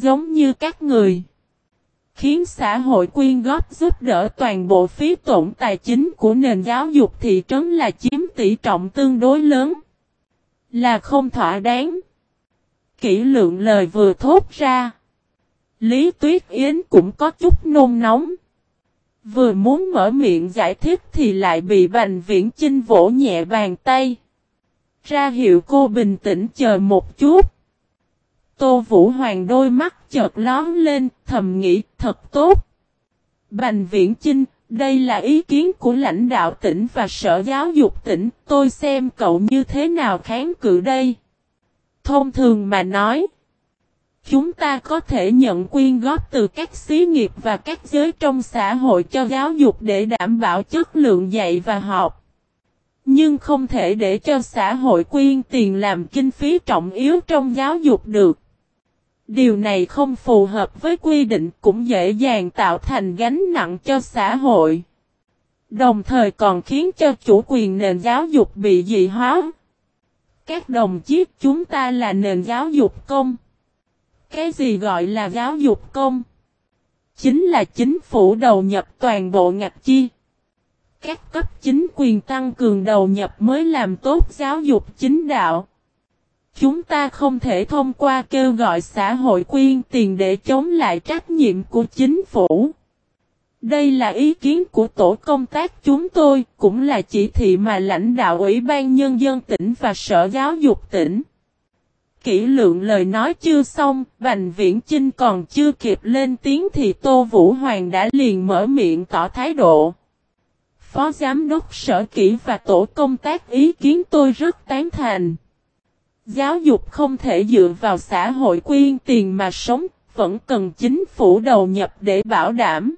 Giống như các người. Khiến xã hội quyên góp giúp đỡ toàn bộ phí tổn tài chính của nền giáo dục thị trấn là chiếm tỷ trọng tương đối lớn. Là không thỏa đáng. Kỹ lượng lời vừa thốt ra. Lý Tuyết Yến cũng có chút nôn nóng. Vừa muốn mở miệng giải thích thì lại bị Bành Viễn Chinh vỗ nhẹ bàn tay. Ra hiệu cô bình tĩnh chờ một chút. Tô Vũ Hoàng đôi mắt chợt lón lên, thầm nghĩ thật tốt. Bành Viễn Chinh, đây là ý kiến của lãnh đạo tỉnh và sở giáo dục tỉnh, tôi xem cậu như thế nào kháng cự đây. Thông thường mà nói, chúng ta có thể nhận quyên góp từ các xí nghiệp và các giới trong xã hội cho giáo dục để đảm bảo chất lượng dạy và học. Nhưng không thể để cho xã hội quyên tiền làm kinh phí trọng yếu trong giáo dục được. Điều này không phù hợp với quy định cũng dễ dàng tạo thành gánh nặng cho xã hội. Đồng thời còn khiến cho chủ quyền nền giáo dục bị dị hóa. Các đồng chí, chúng ta là nền giáo dục công. Cái gì gọi là giáo dục công? Chính là chính phủ đầu nhập toàn bộ ngạch chi. Các cấp chính quyền tăng cường đầu nhập mới làm tốt giáo dục chính đạo. Chúng ta không thể thông qua kêu gọi xã hội quyên tiền để chống lại trách nhiệm của chính phủ. Đây là ý kiến của tổ công tác chúng tôi, cũng là chỉ thị mà lãnh đạo Ủy ban Nhân dân tỉnh và Sở Giáo dục tỉnh. Kỹ lượng lời nói chưa xong, Bành Viễn Chinh còn chưa kịp lên tiếng thì Tô Vũ Hoàng đã liền mở miệng tỏ thái độ. Phó Giám đốc Sở Kỹ và Tổ công tác ý kiến tôi rất tán thành. Giáo dục không thể dựa vào xã hội quyên tiền mà sống, vẫn cần chính phủ đầu nhập để bảo đảm.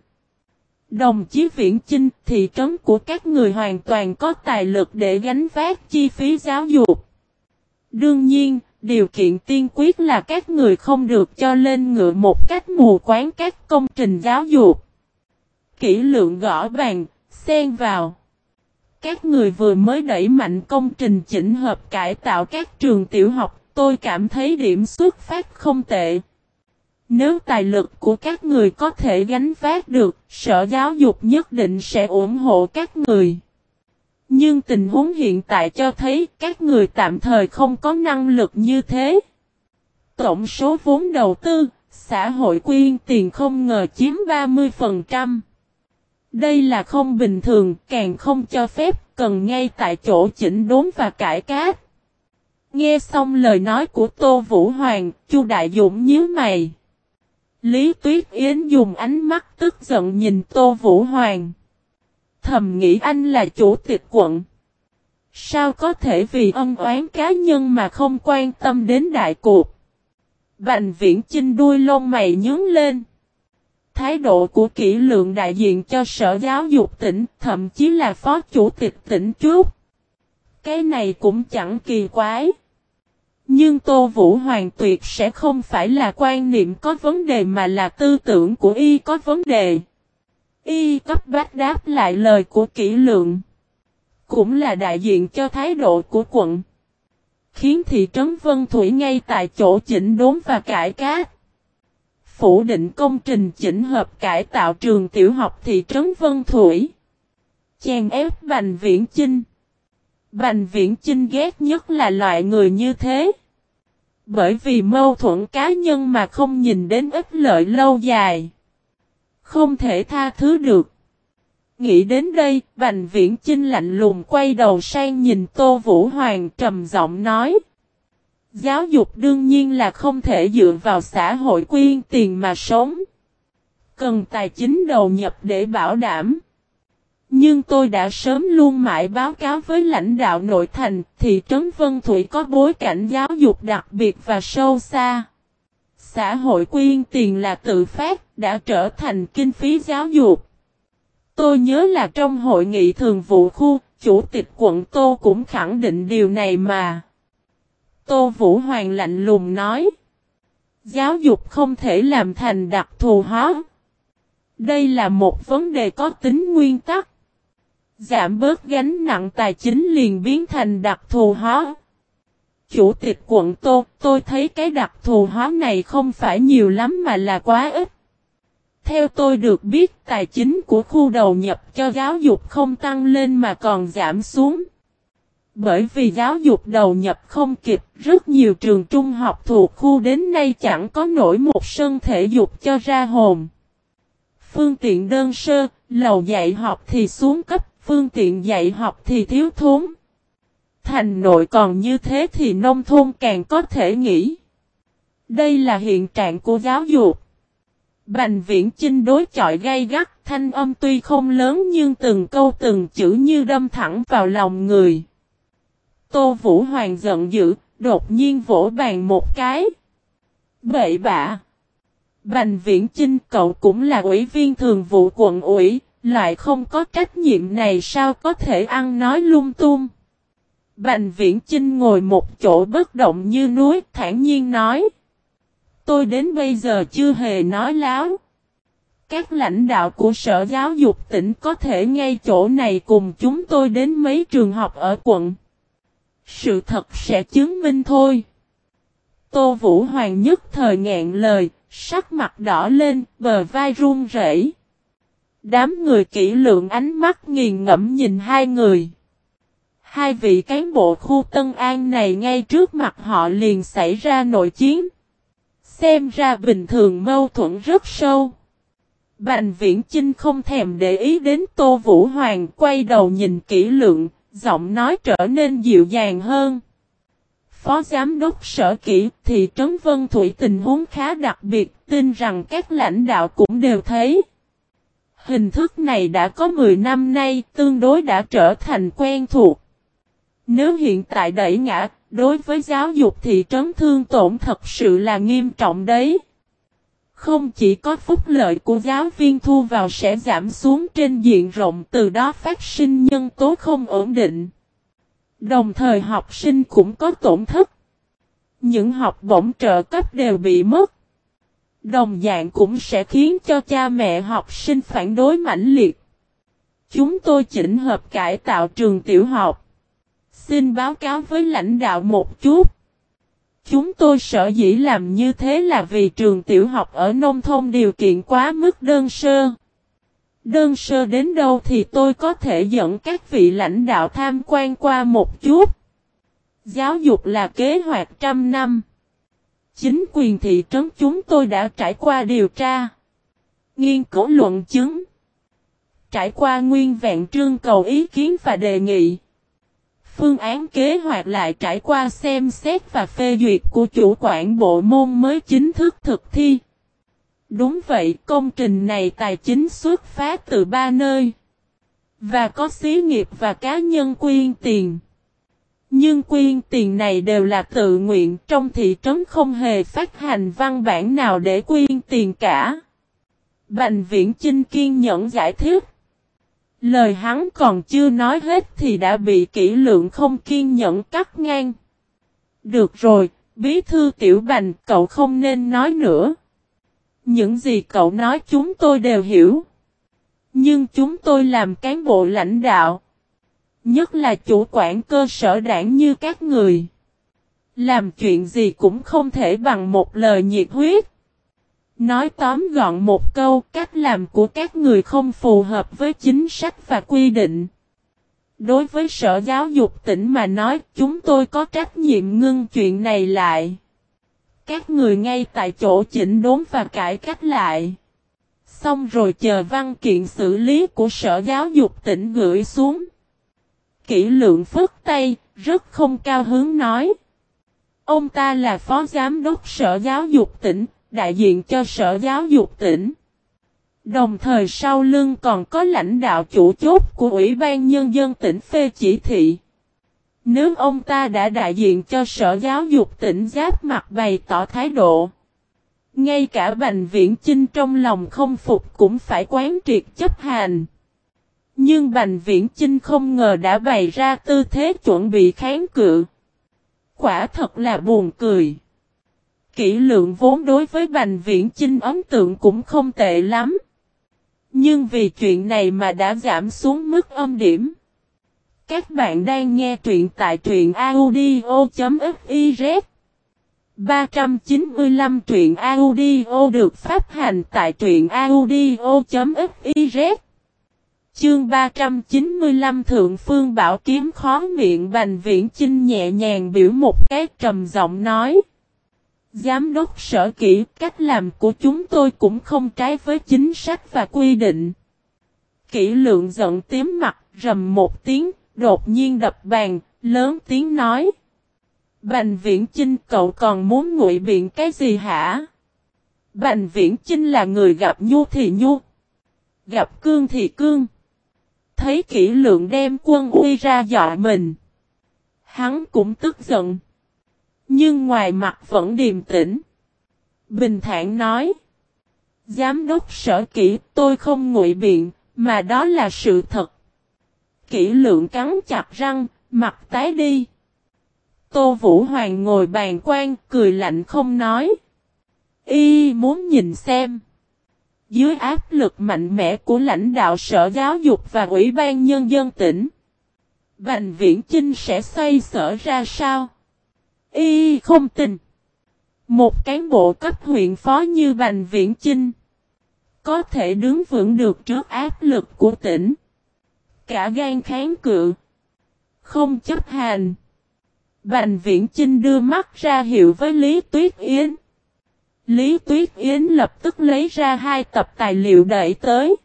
Đồng chí Viễn Chinh, thị trấn của các người hoàn toàn có tài lực để gánh vác chi phí giáo dục. Đương nhiên, điều kiện tiên quyết là các người không được cho lên ngựa một cách mù quáng các công trình giáo dục. Kỹ lượng gõ bàn, xen vào. Các người vừa mới đẩy mạnh công trình chỉnh hợp cải tạo các trường tiểu học, tôi cảm thấy điểm xuất phát không tệ. Nếu tài lực của các người có thể gánh vác được, Sở Giáo dục nhất định sẽ ủng hộ các người. Nhưng tình huống hiện tại cho thấy các người tạm thời không có năng lực như thế. Tổng số vốn đầu tư, xã hội quyên tiền không ngờ chiếm 30%. Đây là không bình thường, càng không cho phép, cần ngay tại chỗ chỉnh đốn và cải cát. Nghe xong lời nói của Tô Vũ Hoàng, Chu Đại Dũng nhíu mày. Lý Tuyết Yến dùng ánh mắt tức giận nhìn Tô Vũ Hoàng. Thầm nghĩ anh là chủ tịch quận. Sao có thể vì ân oán cá nhân mà không quan tâm đến đại cuộc? Bành viễn chinh đuôi lông mày nhướng lên. Thái độ của kỹ lượng đại diện cho sở giáo dục tỉnh, thậm chí là phó chủ tịch tỉnh chút. Cái này cũng chẳng kỳ quái. Nhưng Tô Vũ Hoàng tuyệt sẽ không phải là quan niệm có vấn đề mà là tư tưởng của y có vấn đề. Y cấp bách đáp lại lời của kỹ lượng. Cũng là đại diện cho thái độ của quận. Khiến thị trấn Vân Thủy ngay tại chỗ chỉnh đốn và cải cát. Phủ định công trình chỉnh hợp cải tạo trường tiểu học thị trấn Vân Thủy. Chèn ép Bành Viễn Chinh. Bành Viễn Chinh ghét nhất là loại người như thế. Bởi vì mâu thuẫn cá nhân mà không nhìn đến ích lợi lâu dài. Không thể tha thứ được. Nghĩ đến đây, Bành Viễn Chinh lạnh lùng quay đầu sang nhìn Tô Vũ Hoàng trầm giọng nói. Giáo dục đương nhiên là không thể dựa vào xã hội quyên tiền mà sống. Cần tài chính đầu nhập để bảo đảm. Nhưng tôi đã sớm luôn mãi báo cáo với lãnh đạo nội thành, thị trấn Vân Thủy có bối cảnh giáo dục đặc biệt và sâu xa. Xã hội quyên tiền là tự phát, đã trở thành kinh phí giáo dục. Tôi nhớ là trong hội nghị thường vụ khu, chủ tịch quận Tô cũng khẳng định điều này mà. Tô Vũ Hoàng lạnh lùng nói. Giáo dục không thể làm thành đặc thù hóa. Đây là một vấn đề có tính nguyên tắc. Giảm bớt gánh nặng tài chính liền biến thành đặc thù hóa. Chủ tịch quận Tô, tôi thấy cái đặc thù hóa này không phải nhiều lắm mà là quá ít. Theo tôi được biết tài chính của khu đầu nhập cho giáo dục không tăng lên mà còn giảm xuống. Bởi vì giáo dục đầu nhập không kịp, rất nhiều trường trung học thuộc khu đến nay chẳng có nổi một sân thể dục cho ra hồn. Phương tiện đơn sơ, lầu dạy học thì xuống cấp, phương tiện dạy học thì thiếu thốn. Thành nội còn như thế thì nông thôn càng có thể nghĩ. Đây là hiện trạng của giáo dục. Bành viễn chinh đối chọi gay gắt, thanh âm tuy không lớn nhưng từng câu từng chữ như đâm thẳng vào lòng người. Tô Vũ Hoàng giận dữ, đột nhiên vỗ bàn một cái. Bậy bạ. Bành Viễn Chinh cậu cũng là ủy viên thường vụ quận ủy, lại không có trách nhiệm này sao có thể ăn nói lung tung. Bành Viễn Chinh ngồi một chỗ bất động như núi, thản nhiên nói. Tôi đến bây giờ chưa hề nói láo. Các lãnh đạo của Sở Giáo dục tỉnh có thể ngay chỗ này cùng chúng tôi đến mấy trường học ở quận. Sự thật sẽ chứng minh thôi. Tô Vũ Hoàng nhất thời ngẹn lời, sắc mặt đỏ lên, bờ vai run rẩy. Đám người kỹ lượng ánh mắt nghiền ngẫm nhìn hai người. Hai vị cán bộ khu Tân An này ngay trước mặt họ liền xảy ra nội chiến. Xem ra bình thường mâu thuẫn rất sâu. Bành viễn Chinh không thèm để ý đến Tô Vũ Hoàng quay đầu nhìn kỹ lượng, giọng nói trở nên dịu dàng hơn. Phó Giám đốc Sở Kỹ thị trấn Vân Thủy tình huống khá đặc biệt, tin rằng các lãnh đạo cũng đều thấy. Hình thức này đã có 10 năm nay, tương đối đã trở thành quen thuộc. Nếu hiện tại đẩy ngã, đối với giáo dục thị trấn thương tổn thật sự là nghiêm trọng đấy. Không chỉ có phúc lợi của giáo viên thu vào sẽ giảm xuống trên diện rộng, từ đó phát sinh nhân tố không ổn định. Đồng thời học sinh cũng có tổn thất. Những học bổng trợ cấp đều bị mất. Đồng dạng cũng sẽ khiến cho cha mẹ học sinh phản đối mãnh liệt. Chúng tôi chỉnh hợp cải tạo trường tiểu học. Xin báo cáo với lãnh đạo một chút. Chúng tôi sợ dĩ làm như thế là vì trường tiểu học ở nông thôn điều kiện quá mức đơn sơ. Đơn sơ đến đâu thì tôi có thể dẫn các vị lãnh đạo tham quan qua một chút. Giáo dục là kế hoạch trăm năm. Chính quyền thị trấn chúng tôi đã trải qua điều tra. Nghiên cứu luận chứng. Trải qua nguyên vẹn trương cầu ý kiến và đề nghị. Phương án kế hoạch lại trải qua xem xét và phê duyệt của chủ quản bộ môn mới chính thức thực thi. Đúng vậy, công trình này tài chính xuất phát từ ba nơi. Và có xí nghiệp và cá nhân quyên tiền. Nhưng quyên tiền này đều là tự nguyện trong thị trấn không hề phát hành văn bản nào để quyên tiền cả. Bành viễn Chinh kiên nhẫn giải thích. Lời hắn còn chưa nói hết thì đã bị kỹ lượng không kiên nhẫn cắt ngang. Được rồi, bí thư tiểu bành cậu không nên nói nữa. Những gì cậu nói chúng tôi đều hiểu. Nhưng chúng tôi làm cán bộ lãnh đạo. Nhất là chủ quản cơ sở đảng như các người. Làm chuyện gì cũng không thể bằng một lời nhiệt huyết. Nói tóm gọn một câu, cách làm của các người không phù hợp với chính sách và quy định. Đối với Sở Giáo dục tỉnh mà nói, chúng tôi có trách nhiệm ngưng chuyện này lại. Các người ngay tại chỗ chỉnh đốn và cải cách lại. Xong rồi chờ văn kiện xử lý của Sở Giáo dục tỉnh gửi xuống. Kỷ lượng phức tay, rất không cao hướng nói. Ông ta là Phó Giám đốc Sở Giáo dục tỉnh, đại diện cho Sở Giáo dục tỉnh. Đồng thời sau lưng còn có lãnh đạo chủ chốt của Ủy ban Nhân dân tỉnh phê chỉ thị. Nếu ông ta đã đại diện cho Sở Giáo dục tỉnh giáp mặt bày tỏ thái độ. Ngay cả Bành Viễn Chinh trong lòng không phục cũng phải quán triệt chấp hành. Nhưng Bành Viễn Chinh không ngờ đã bày ra tư thế chuẩn bị kháng cự. Quả thật là buồn cười kỹ lượng vốn đối với Bành Viễn Chinh ấn tượng cũng không tệ lắm. Nhưng vì chuyện này mà đã giảm xuống mức âm điểm. Các bạn đang nghe truyện tại truyện audio.fiz 395 truyện audio được phát hành tại truyện audio.fiz Chương 395 Thượng Phương Bảo Kiếm khó miệng Bành Viễn Chinh nhẹ nhàng biểu một cái trầm giọng nói Giám đốc sở kỹ, cách làm của chúng tôi cũng không trái với chính sách và quy định Kỹ lượng giận tím mặt, rầm một tiếng, đột nhiên đập bàn, lớn tiếng nói Bành Viễn Chinh, cậu còn muốn ngụy biện cái gì hả? Bành Viễn Chinh là người gặp nhu thì nhu. Gặp cương thì cương. Thấy kỹ lượng đem quân uy ra dọa mình. Hắn cũng tức giận. Nhưng ngoài mặt vẫn điềm tĩnh. Bình thản nói. Giám đốc sở kỹ tôi không ngụy biện, mà đó là sự thật. Kỹ lượng cắn chặt răng, mặt tái đi. Tô Vũ Hoàng ngồi bàn quan, cười lạnh không nói. Y muốn nhìn xem. Dưới áp lực mạnh mẽ của lãnh đạo Sở Giáo dục và Ủy ban Nhân dân tỉnh. Bành Viễn Chinh sẽ xoay sở ra sao? Y không tình Một cán bộ cấp huyện phó như Bành Viễn Chinh. Có thể đứng vững được trước áp lực của tỉnh. Cả gan kháng cự. Không chấp hành. Bành Viễn Chinh đưa mắt ra hiệu với Lý Tuyết Yến. Lý Tuyết Yến lập tức lấy ra hai tập tài liệu đẩy tới.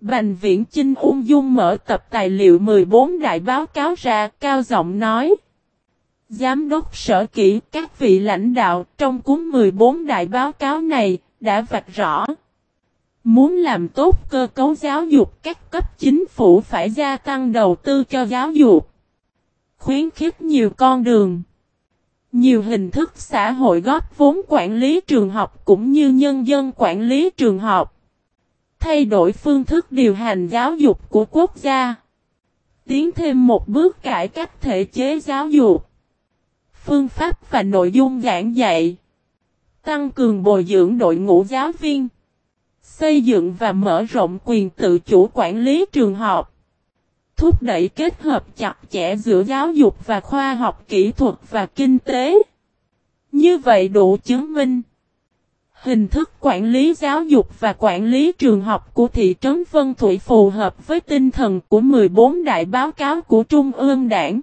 Bành Viễn Chinh ung dung mở tập tài liệu 14 đại báo cáo ra, cao giọng nói. Giám đốc sở kỹ các vị lãnh đạo trong cuốn 14 đại báo cáo này đã vạch rõ. Muốn làm tốt cơ cấu giáo dục, các cấp chính phủ phải gia tăng đầu tư cho giáo dục khuyến khích nhiều con đường. Nhiều hình thức xã hội góp vốn quản lý trường học cũng như nhân dân quản lý trường học. Thay đổi phương thức điều hành giáo dục của quốc gia. Tiến thêm một bước cải cách thể chế giáo dục. Phương pháp và nội dung giảng dạy. Tăng cường bồi dưỡng đội ngũ giáo viên. Xây dựng và mở rộng quyền tự chủ quản lý trường học thúc đẩy kết hợp chặt chẽ giữa giáo dục và khoa học kỹ thuật và kinh tế. Như vậy đủ chứng minh. Hình thức quản lý giáo dục và quản lý trường học của thị trấn Vân Thủy phù hợp với tinh thần của 14 đại báo cáo của Trung ương Đảng.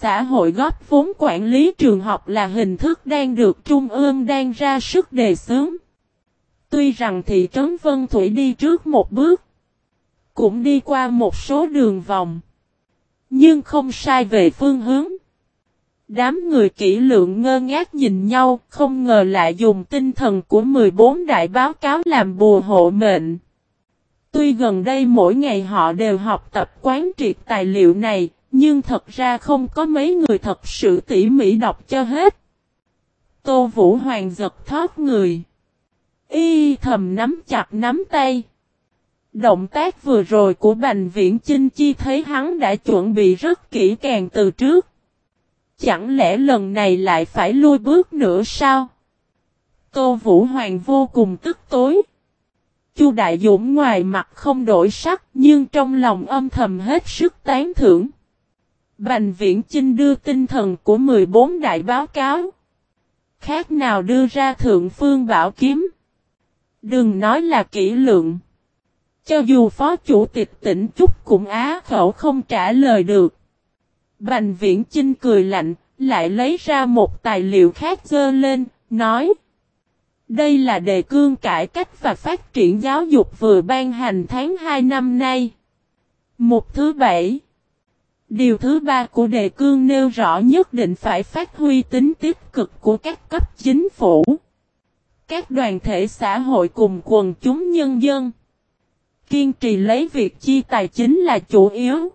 Xã hội góp vốn quản lý trường học là hình thức đang được Trung ương đang ra sức đề xướng. Tuy rằng thị trấn Vân Thủy đi trước một bước, cũng đi qua một số đường vòng. Nhưng không sai về phương hướng. Đám người kỹ lượng ngơ ngác nhìn nhau, không ngờ lại dùng tinh thần của 14 đại báo cáo làm bùa hộ mệnh. Tuy gần đây mỗi ngày họ đều học tập quán triệt tài liệu này, nhưng thật ra không có mấy người thật sự tỉ mỉ đọc cho hết. Tô Vũ Hoàng giật thoát người. Y thầm nắm chặt nắm tay. Động tác vừa rồi của Bành Viễn Chinh Chi thấy hắn đã chuẩn bị rất kỹ càng từ trước. Chẳng lẽ lần này lại phải lui bước nữa sao? Tô Vũ Hoàng vô cùng tức tối. Chu Đại Dũng ngoài mặt không đổi sắc nhưng trong lòng âm thầm hết sức tán thưởng. Bành Viễn Chinh đưa tinh thần của 14 đại báo cáo. Khác nào đưa ra thượng phương bảo kiếm. Đừng nói là kỹ lượng. Cho dù phó chủ tịch tỉnh Trúc cũng á khẩu không trả lời được. Bành viễn Chinh cười lạnh, lại lấy ra một tài liệu khác dơ lên, nói. Đây là đề cương cải cách và phát triển giáo dục vừa ban hành tháng 2 năm nay. Một thứ bảy. Điều thứ ba của đề cương nêu rõ nhất định phải phát huy tính tích cực của các cấp chính phủ. Các đoàn thể xã hội cùng quần chúng nhân dân. Kiên trì lấy việc chi tài chính là chủ yếu.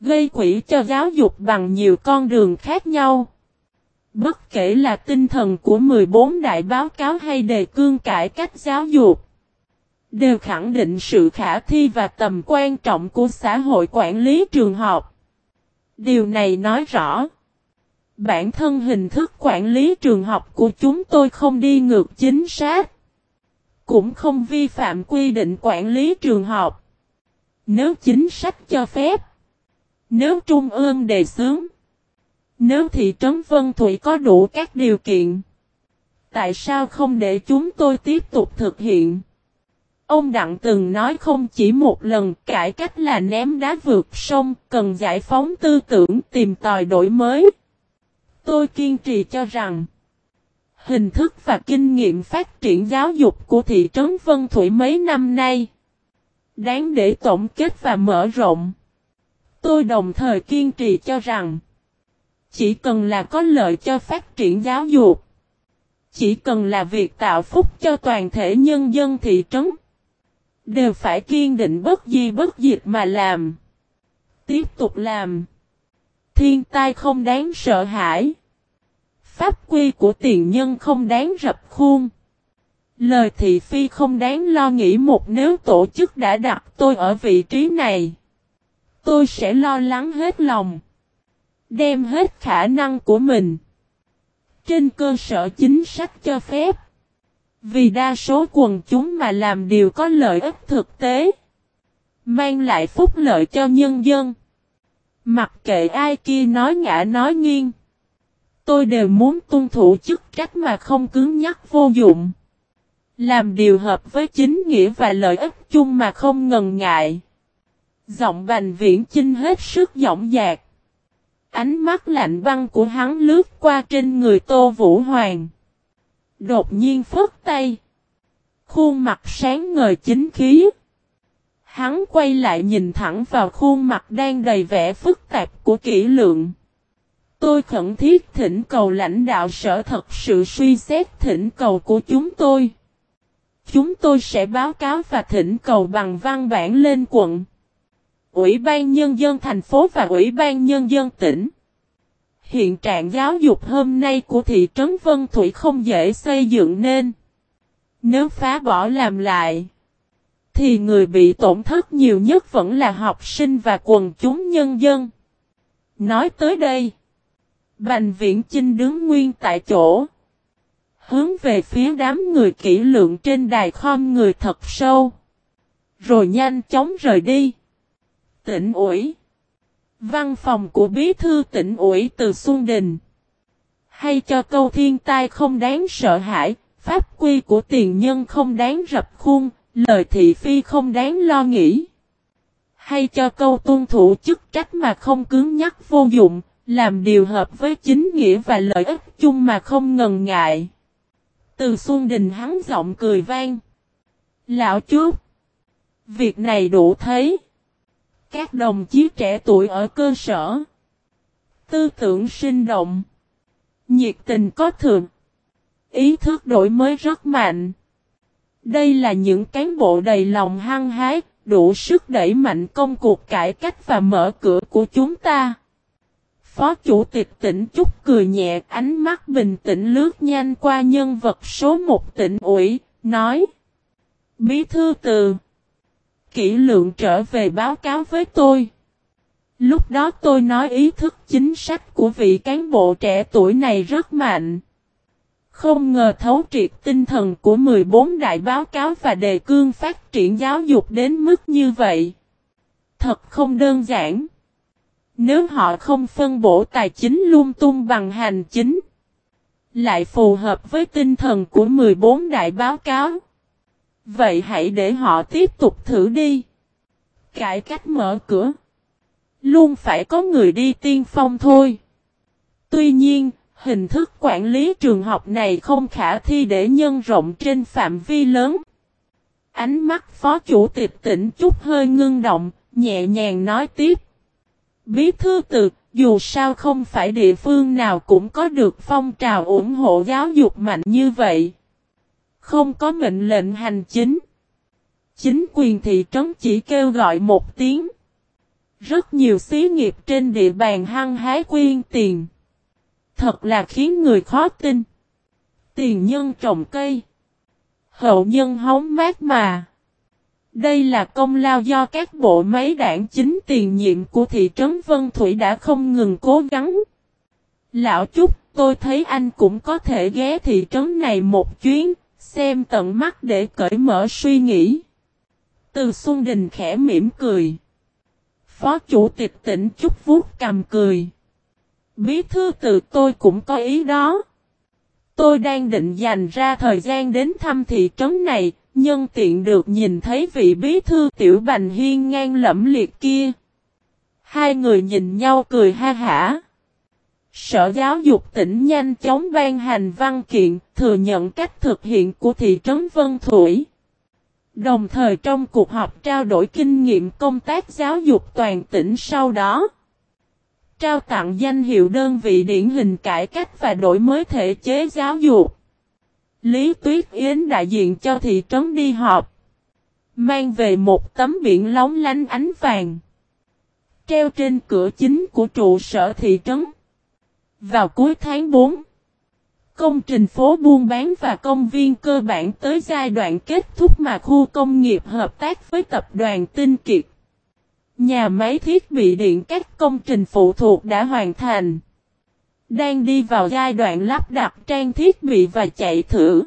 Gây quỹ cho giáo dục bằng nhiều con đường khác nhau. Bất kể là tinh thần của 14 đại báo cáo hay đề cương cải cách giáo dục. Đều khẳng định sự khả thi và tầm quan trọng của xã hội quản lý trường học. Điều này nói rõ. Bản thân hình thức quản lý trường học của chúng tôi không đi ngược chính xác cũng không vi phạm quy định quản lý trường học. Nếu chính sách cho phép, Nếu Trung ương đề xướng, nếu thị trấn Vân Thủy có đủ các điều kiện, tại sao không để chúng tôi tiếp tục thực hiện? Ông Đặng từng nói không chỉ một lần cải cách là ném đá vượt sông, cần giải phóng tư tưởng tìm tòi đổi mới. Tôi kiên trì cho rằng, hình thức và kinh nghiệm phát triển giáo dục của thị trấn Vân Thủy mấy năm nay, đáng để tổng kết và mở rộng. Tôi đồng thời kiên trì cho rằng, chỉ cần là có lợi cho phát triển giáo dục, chỉ cần là việc tạo phúc cho toàn thể nhân dân thị trấn, đều phải kiên định bất di bất diệt mà làm. Tiếp tục làm. Thiên tai không đáng sợ hãi. Pháp quy của tiền nhân không đáng rập khuôn. Lời thị phi không đáng lo nghĩ một nếu tổ chức đã đặt tôi ở vị trí này. Tôi sẽ lo lắng hết lòng. Đem hết khả năng của mình. Trên cơ sở chính sách cho phép. Vì đa số quần chúng mà làm điều có lợi ích thực tế. Mang lại phúc lợi cho nhân dân. Mặc kệ ai kia nói ngã nói nghiêng. Tôi đều muốn tuân thủ chức trách mà không cứng nhắc vô dụng. Làm điều hợp với chính nghĩa và lợi ích chung mà không ngần ngại. Giọng bành viễn chinh hết sức giọng dạc. Ánh mắt lạnh băng của hắn lướt qua trên người Tô Vũ Hoàng. Đột nhiên phất tay. Khuôn mặt sáng ngời chính khí. Hắn quay lại nhìn thẳng vào khuôn mặt đang đầy vẻ phức tạp của kỹ lượng. Tôi khẩn thiết thỉnh cầu lãnh đạo sở thật sự suy xét thỉnh cầu của chúng tôi. Chúng tôi sẽ báo cáo và thỉnh cầu bằng văn bản lên quận. Ủy ban Nhân dân thành phố và Ủy ban Nhân dân tỉnh. Hiện trạng giáo dục hôm nay của thị trấn Vân Thủy không dễ xây dựng nên. Nếu phá bỏ làm lại, thì người bị tổn thất nhiều nhất vẫn là học sinh và quần chúng nhân dân. Nói tới đây, Bành Viễn Chinh đứng nguyên tại chỗ. Hướng về phía đám người kỹ lượng trên đài khom người thật sâu. Rồi nhanh chóng rời đi. Tỉnh ủi. Văn phòng của bí thư tỉnh ủy từ Xuân Đình. Hay cho câu thiên tai không đáng sợ hãi, pháp quy của tiền nhân không đáng rập khuôn, lời thị phi không đáng lo nghĩ. Hay cho câu tuân thủ chức trách mà không cứng nhắc vô dụng, làm điều hợp với chính nghĩa và lợi ích chung mà không ngần ngại. Từ Xuân Đình hắn giọng cười vang. Lão chú! Việc này đủ thấy. Các đồng chí trẻ tuổi ở cơ sở. Tư tưởng sinh động. Nhiệt tình có thường. Ý thức đổi mới rất mạnh. Đây là những cán bộ đầy lòng hăng hái, đủ sức đẩy mạnh công cuộc cải cách và mở cửa của chúng ta. Phó chủ tịch tỉnh Trúc cười nhẹ ánh mắt bình tĩnh lướt nhanh qua nhân vật số một tỉnh ủy, nói Bí thư từ kỹ lượng trở về báo cáo với tôi. Lúc đó tôi nói ý thức chính sách của vị cán bộ trẻ tuổi này rất mạnh. Không ngờ thấu triệt tinh thần của 14 đại báo cáo và đề cương phát triển giáo dục đến mức như vậy. Thật không đơn giản. Nếu họ không phân bổ tài chính lung tung bằng hành chính, lại phù hợp với tinh thần của 14 đại báo cáo. Vậy hãy để họ tiếp tục thử đi. Cải cách mở cửa. Luôn phải có người đi tiên phong thôi. Tuy nhiên, hình thức quản lý trường học này không khả thi để nhân rộng trên phạm vi lớn. Ánh mắt phó chủ tịch tỉnh chút hơi ngưng động, nhẹ nhàng nói tiếp. Bí thư từ, dù sao không phải địa phương nào cũng có được phong trào ủng hộ giáo dục mạnh như vậy. Không có mệnh lệnh hành chính. Chính quyền thị trấn chỉ kêu gọi một tiếng. Rất nhiều xí nghiệp trên địa bàn hăng hái quyên tiền. Thật là khiến người khó tin. Tiền nhân trồng cây. Hậu nhân hóng mát mà. Đây là công lao do các bộ máy đảng chính tiền nhiệm của thị trấn Vân Thủy đã không ngừng cố gắng. Lão Trúc, tôi thấy anh cũng có thể ghé thị trấn này một chuyến, xem tận mắt để cởi mở suy nghĩ. Từ Xuân Đình khẽ mỉm cười. Phó chủ tịch tỉnh chút vuốt cầm cười. Bí thư từ tôi cũng có ý đó. Tôi đang định dành ra thời gian đến thăm thị trấn này, nhân tiện được nhìn thấy vị bí thư tiểu bành hiên ngang lẫm liệt kia. Hai người nhìn nhau cười ha hả. Sở giáo dục tỉnh nhanh chóng ban hành văn kiện, thừa nhận cách thực hiện của thị trấn Vân Thủy. Đồng thời trong cuộc họp trao đổi kinh nghiệm công tác giáo dục toàn tỉnh sau đó. Trao tặng danh hiệu đơn vị điển hình cải cách và đổi mới thể chế giáo dục. Lý Tuyết Yến đại diện cho thị trấn đi họp. Mang về một tấm biển lóng lánh ánh vàng. Treo trên cửa chính của trụ sở thị trấn. Vào cuối tháng 4. Công trình phố buôn bán và công viên cơ bản tới giai đoạn kết thúc mà khu công nghiệp hợp tác với tập đoàn Tinh Kiệt. Nhà máy thiết bị điện các công trình phụ thuộc đã hoàn thành. Đang đi vào giai đoạn lắp đặt trang thiết bị và chạy thử.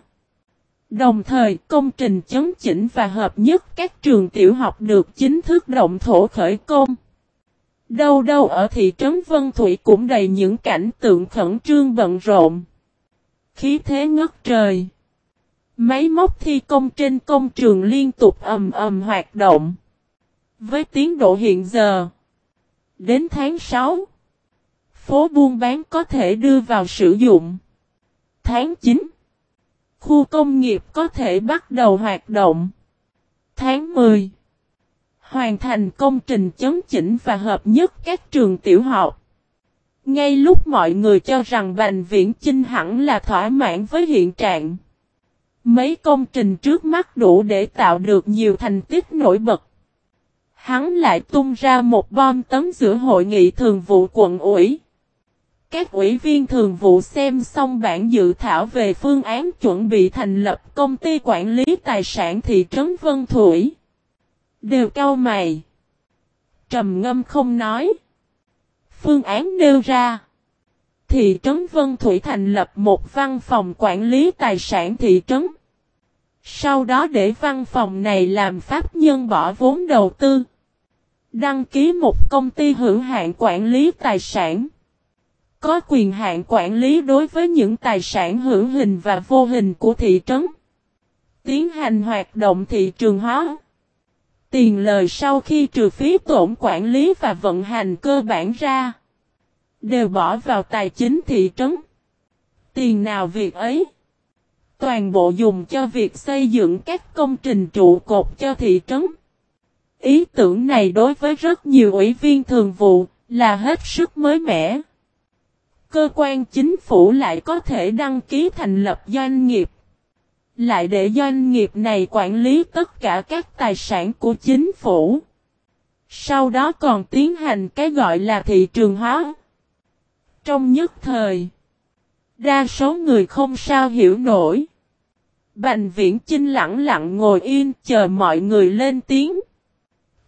Đồng thời, công trình chấn chỉnh và hợp nhất các trường tiểu học được chính thức động thổ khởi công. Đâu đâu ở thị trấn Vân Thủy cũng đầy những cảnh tượng khẩn trương bận rộn. Khí thế ngất trời. Máy móc thi công trên công trường liên tục ầm ầm hoạt động. Với tiến độ hiện giờ, đến tháng 6, phố buôn bán có thể đưa vào sử dụng. Tháng 9, khu công nghiệp có thể bắt đầu hoạt động. Tháng 10, hoàn thành công trình chấn chỉnh và hợp nhất các trường tiểu học. Ngay lúc mọi người cho rằng Bành Viễn Chinh hẳn là thỏa mãn với hiện trạng. Mấy công trình trước mắt đủ để tạo được nhiều thành tích nổi bật. Hắn lại tung ra một bom tấn giữa hội nghị thường vụ quận ủy. Các ủy viên thường vụ xem xong bản dự thảo về phương án chuẩn bị thành lập công ty quản lý tài sản thị trấn Vân Thủy. Đều cau mày. Trầm ngâm không nói. Phương án nêu ra. Thị trấn Vân Thủy thành lập một văn phòng quản lý tài sản thị trấn. Sau đó để văn phòng này làm pháp nhân bỏ vốn đầu tư. Đăng ký một công ty hữu hạn quản lý tài sản. Có quyền hạn quản lý đối với những tài sản hữu hình và vô hình của thị trấn. Tiến hành hoạt động thị trường hóa. Tiền lời sau khi trừ phí tổn quản lý và vận hành cơ bản ra. Đều bỏ vào tài chính thị trấn. Tiền nào việc ấy. Toàn bộ dùng cho việc xây dựng các công trình trụ cột cho thị trấn. Ý tưởng này đối với rất nhiều ủy viên thường vụ là hết sức mới mẻ. Cơ quan chính phủ lại có thể đăng ký thành lập doanh nghiệp. Lại để doanh nghiệp này quản lý tất cả các tài sản của chính phủ. Sau đó còn tiến hành cái gọi là thị trường hóa. Trong nhất thời, đa số người không sao hiểu nổi. Bành viễn Chinh lặng lặng ngồi yên chờ mọi người lên tiếng.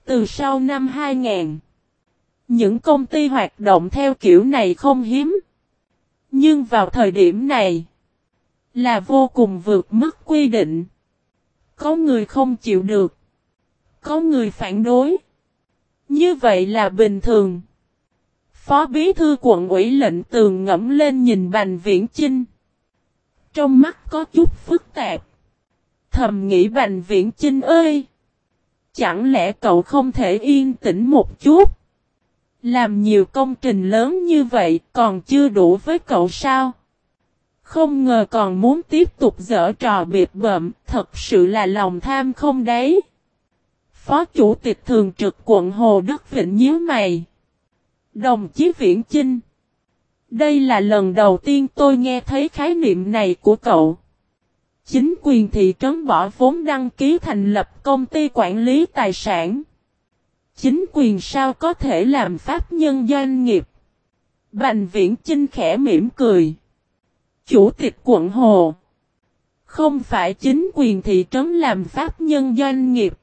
Từ sau năm 2000, những công ty hoạt động theo kiểu này không hiếm. Nhưng vào thời điểm này, là vô cùng vượt mức quy định. Có người không chịu được. Có người phản đối. Như vậy là bình thường. Phó bí thư quận ủy lệnh tường ngẫm lên nhìn Bành Viễn Chinh. Trong mắt có chút phức tạp. Thầm nghĩ Bành Viễn Chinh ơi! Chẳng lẽ cậu không thể yên tĩnh một chút? Làm nhiều công trình lớn như vậy còn chưa đủ với cậu sao? Không ngờ còn muốn tiếp tục dở trò biệt bợm, thật sự là lòng tham không đấy. Phó Chủ tịch Thường trực quận Hồ Đức Vịnh nhíu mày. Đồng chí Viễn Chinh. Đây là lần đầu tiên tôi nghe thấy khái niệm này của cậu. Chính quyền thị trấn bỏ vốn đăng ký thành lập công ty quản lý tài sản. Chính quyền sao có thể làm pháp nhân doanh nghiệp? Bành viễn Chinh khẽ mỉm cười. Chủ tịch quận Hồ. Không phải chính quyền thị trấn làm pháp nhân doanh nghiệp.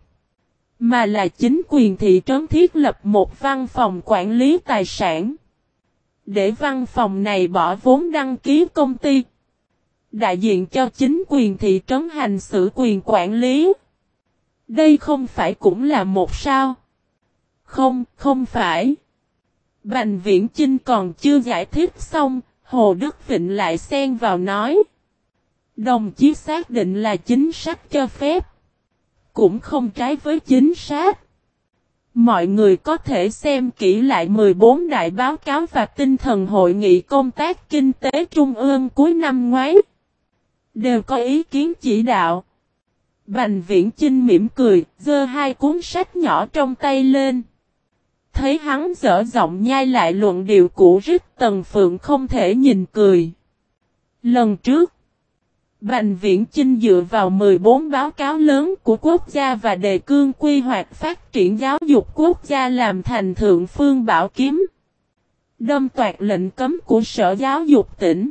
Mà là chính quyền thị trấn thiết lập một văn phòng quản lý tài sản. Để văn phòng này bỏ vốn đăng ký công ty. Đại diện cho chính quyền thị trấn hành xử quyền quản lý. Đây không phải cũng là một sao. Không, không phải. Bành Viễn Chinh còn chưa giải thích xong, Hồ Đức Vịnh lại xen vào nói. Đồng chí xác định là chính sách cho phép. Cũng không trái với chính sách. Mọi người có thể xem kỹ lại 14 đại báo cáo và tinh thần hội nghị công tác kinh tế trung ương cuối năm ngoái. Đều có ý kiến chỉ đạo. Bành viễn Trinh mỉm cười, dơ hai cuốn sách nhỏ trong tay lên. Thấy hắn dở giọng nhai lại luận điệu cũ rít tần phượng không thể nhìn cười. Lần trước, Bành Viễn Chinh dựa vào 14 báo cáo lớn của quốc gia và đề cương quy hoạch phát triển giáo dục quốc gia làm thành thượng phương bảo kiếm. Đâm toạt lệnh cấm của Sở Giáo dục tỉnh.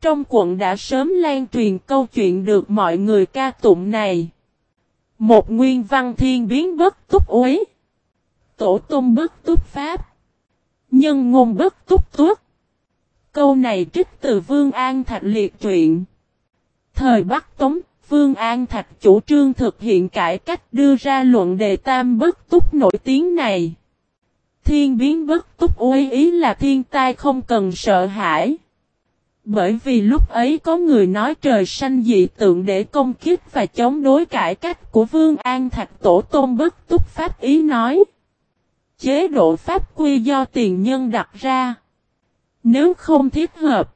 Trong quận đã sớm lan truyền câu chuyện được mọi người ca tụng này. Một nguyên văn thiên biến bất túc uế. Tổ tôn bất túc pháp. Nhân ngôn bất túc tuốt. Câu này trích từ Vương An Thạch Liệt truyện. Thời Bắc Tống, Vương An Thạch chủ trương thực hiện cải cách đưa ra luận đề tam bất túc nổi tiếng này. Thiên biến bất túc uy ý là thiên tai không cần sợ hãi. Bởi vì lúc ấy có người nói trời sanh dị tượng để công kích và chống đối cải cách của Vương An Thạch Tổ Tôn Bất Túc Pháp ý nói. Chế độ pháp quy do tiền nhân đặt ra. Nếu không thiết hợp,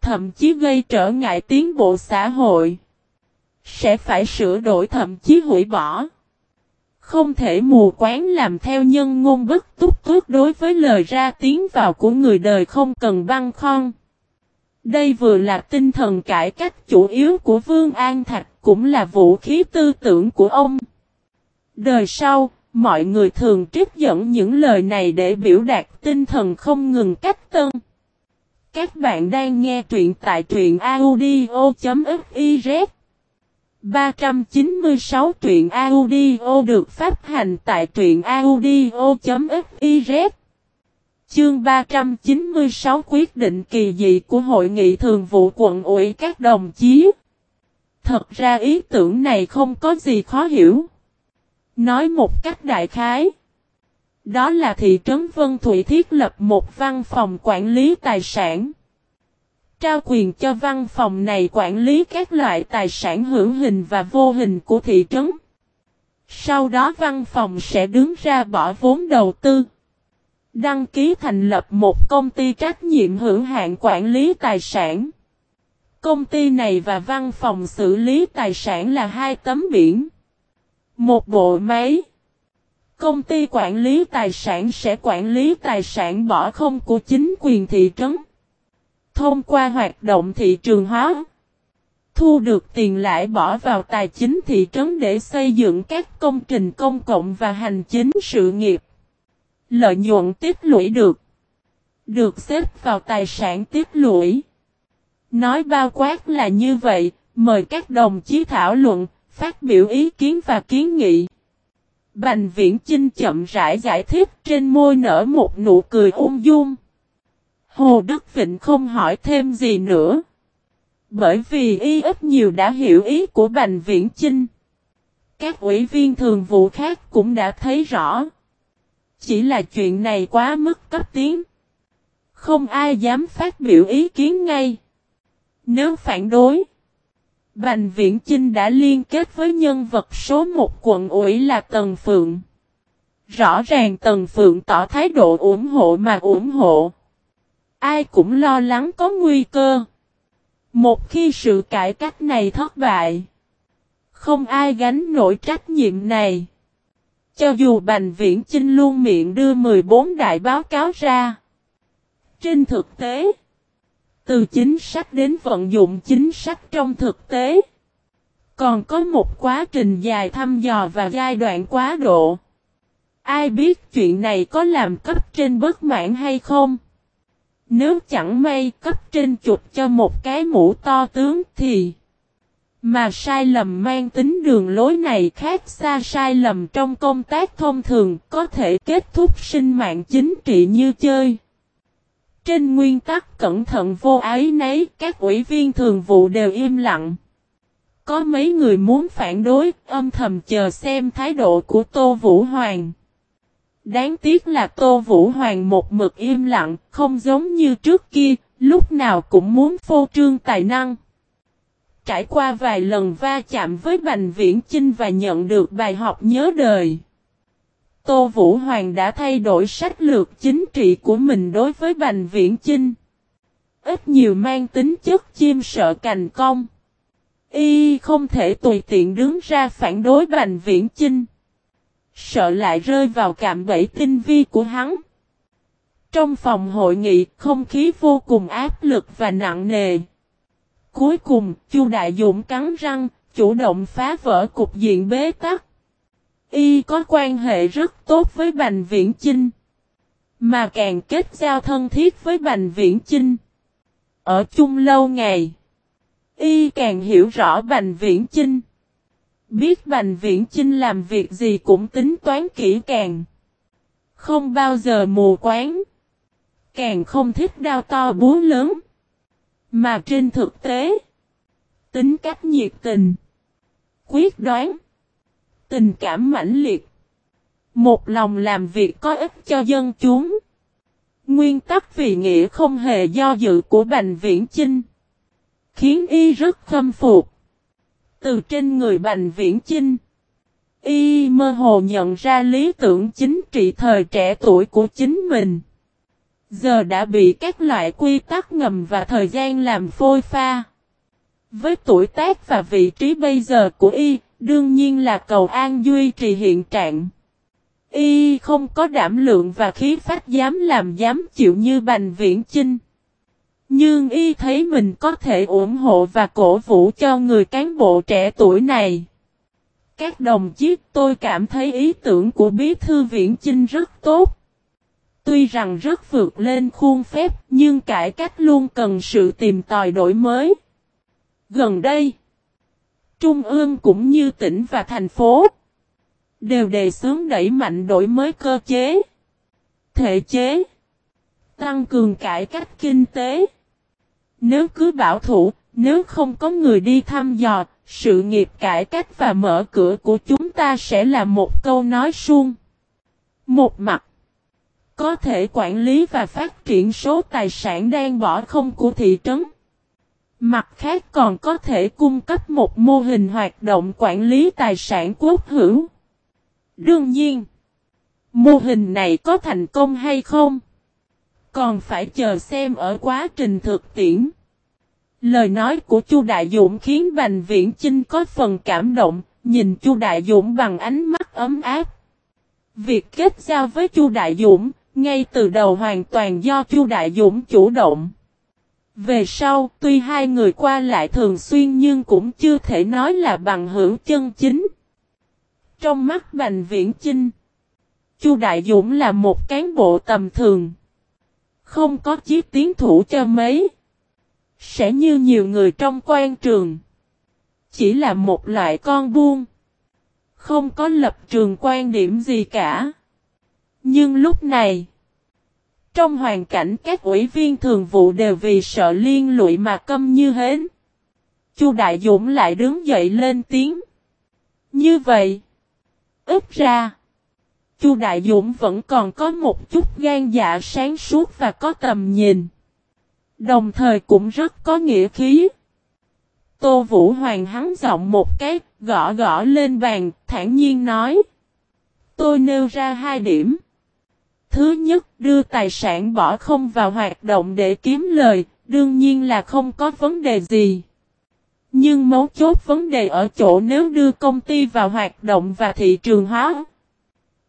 thậm chí gây trở ngại tiến bộ xã hội, sẽ phải sửa đổi thậm chí hủy bỏ. Không thể mù quáng làm theo nhân ngôn bức túc tước đối với lời ra tiếng vào của người đời không cần băng khon. Đây vừa là tinh thần cải cách chủ yếu của Vương An Thạch, cũng là vũ khí tư tưởng của ông. Đời sau, mọi người thường trích dẫn những lời này để biểu đạt tinh thần không ngừng cách tân. Các bạn đang nghe truyện tại truyện audio.fiz 396 truyện audio được phát hành tại truyện audio.fiz Chương 396 quyết định kỳ dị của Hội nghị Thường vụ quận ủy các đồng chí. Thật ra ý tưởng này không có gì khó hiểu. Nói một cách đại khái. Đó là thị trấn Vân Thủy thiết lập một văn phòng quản lý tài sản. Trao quyền cho văn phòng này quản lý các loại tài sản hữu hình và vô hình của thị trấn. Sau đó văn phòng sẽ đứng ra bỏ vốn đầu tư. Đăng ký thành lập một công ty trách nhiệm hữu hạn quản lý tài sản. Công ty này và văn phòng xử lý tài sản là hai tấm biển. Một bộ máy. Công ty quản lý tài sản sẽ quản lý tài sản bỏ không của chính quyền thị trấn. Thông qua hoạt động thị trường hóa. Thu được tiền lãi bỏ vào tài chính thị trấn để xây dựng các công trình công cộng và hành chính sự nghiệp. Lợi nhuận tiết lũy được. Được xếp vào tài sản tiết lũy. Nói bao quát là như vậy, mời các đồng chí thảo luận, phát biểu ý kiến và kiến nghị. Bành viễn Chinh chậm rãi giải thích trên môi nở một nụ cười ung dung. Hồ Đức Vịnh không hỏi thêm gì nữa. Bởi vì y ít nhiều đã hiểu ý của Bành Viễn Chinh. Các ủy viên thường vụ khác cũng đã thấy rõ. Chỉ là chuyện này quá mức cấp tiến. Không ai dám phát biểu ý kiến ngay. Nếu phản đối, Bành Viễn Chinh đã liên kết với nhân vật số một quận ủy là Tần Phượng. Rõ ràng Tần Phượng tỏ thái độ ủng hộ mà ủng hộ. Ai cũng lo lắng có nguy cơ. Một khi sự cải cách này thất bại, không ai gánh nổi trách nhiệm này. Cho dù Bành Viễn Chinh luôn miệng đưa 14 đại báo cáo ra. Trên thực tế, từ chính sách đến vận dụng chính sách trong thực tế, còn có một quá trình dài thăm dò và giai đoạn quá độ. Ai biết chuyện này có làm cấp trên bất mãn hay không? Nếu chẳng may cấp trên chụp cho một cái mũ to tướng thì mà sai lầm mang tính đường lối này khác xa sai lầm trong công tác thông thường có thể kết thúc sinh mạng chính trị như chơi. Trên nguyên tắc cẩn thận vô ái nấy, các ủy viên thường vụ đều im lặng. Có mấy người muốn phản đối, âm thầm chờ xem thái độ của Tô Vũ Hoàng. Đáng tiếc là Tô Vũ Hoàng một mực im lặng, không giống như trước kia, lúc nào cũng muốn phô trương tài năng. Trải qua vài lần va chạm với Bành Viễn Chinh và nhận được bài học nhớ đời. Tô Vũ Hoàng đã thay đổi sách lược chính trị của mình đối với Bành Viễn Chinh. Ít nhiều mang tính chất chim sợ cành công. Y không thể tùy tiện đứng ra phản đối Bành Viễn Chinh. Sợ lại rơi vào cạm bẫy tinh vi của hắn. Trong phòng hội nghị, không khí vô cùng áp lực và nặng nề. Cuối cùng, Chu Đại Dũng cắn răng, chủ động phá vỡ cục diện bế tắc. Y có quan hệ rất tốt với Bành Viễn Chinh. Mà càng kết giao thân thiết với Bành Viễn Chinh. Ở chung lâu ngày. Y càng hiểu rõ Bành Viễn Chinh. Biết Bành Viễn Chinh làm việc gì cũng tính toán kỹ càng. Không bao giờ mù quáng. Càng không thích đao to búa lớn. Mà trên thực tế. Tính cách nhiệt tình. Quyết đoán. Tình cảm mãnh liệt. Một lòng làm việc có ích cho dân chúng. Nguyên tắc vì nghĩa không hề do dự của Bành Viễn Chinh. Khiến y rất khâm phục. Từ trên người Bành Viễn Chinh. Y mơ hồ nhận ra lý tưởng chính trị thời trẻ tuổi của chính mình. Giờ đã bị các loại quy tắc ngầm và thời gian làm phôi pha. Với tuổi tác và vị trí bây giờ của Y, đương nhiên là cầu an duy trì hiện trạng. Y không có đảm lượng và khí phách dám làm dám chịu như Bành Viễn Chinh. Nhưng Y thấy mình có thể ủng hộ và cổ vũ cho người cán bộ trẻ tuổi này. Các đồng chí tôi cảm thấy ý tưởng của Bí Thư Viễn Chinh rất tốt. Tuy rằng rất vượt lên khuôn phép nhưng cải cách luôn cần sự tìm tòi đổi mới. Gần đây, Trung ương cũng như tỉnh và thành phố đều đề xướng đẩy mạnh đổi mới cơ chế, thể chế, tăng cường cải cách kinh tế. Nếu cứ bảo thủ, nếu không có người đi thăm dò, sự nghiệp cải cách và mở cửa của chúng ta sẽ là một câu nói suông. Một mặt, có thể quản lý và phát triển số tài sản đang bỏ không của thị trấn. Mặt khác còn có thể cung cấp một mô hình hoạt động quản lý tài sản quốc hữu. Đương nhiên, mô hình này có thành công hay không? Còn phải chờ xem ở quá trình thực tiễn. Lời nói của Chu Đại Dũng khiến Bành Viễn Chinh có phần cảm động, nhìn Chu Đại Dũng bằng ánh mắt ấm áp. Việc kết giao với Chu Đại Dũng, ngay từ đầu hoàn toàn do Chu Đại Dũng chủ động. Về sau, tuy hai người qua lại thường xuyên nhưng cũng chưa thể nói là bằng hữu chân chính. Trong mắt Bành Viễn Chinh, Chu Đại Dũng là một cán bộ tầm thường. Không có chiếc tiến thủ cho mấy. Sẽ như nhiều người trong quan trường. Chỉ là một loại con buông Không có lập trường quan điểm gì cả. Nhưng lúc này, trong hoàn cảnh các ủy viên thường vụ đều vì sợ liên lụy mà câm như hến. Chu Đại Dũng lại đứng dậy lên tiếng. Như vậy, ít ra, Chu Đại Dũng vẫn còn có một chút gan dạ sáng suốt và có tầm nhìn. Đồng thời cũng rất có nghĩa khí. Tô Vũ Hoàng hắn giọng một cái, gõ gõ lên bàn, thản nhiên nói. Tôi nêu ra hai điểm. Thứ nhất, đưa tài sản bỏ không vào hoạt động để kiếm lời, đương nhiên là không có vấn đề gì. Nhưng mấu chốt vấn đề ở chỗ nếu đưa công ty vào hoạt động và thị trường hóa.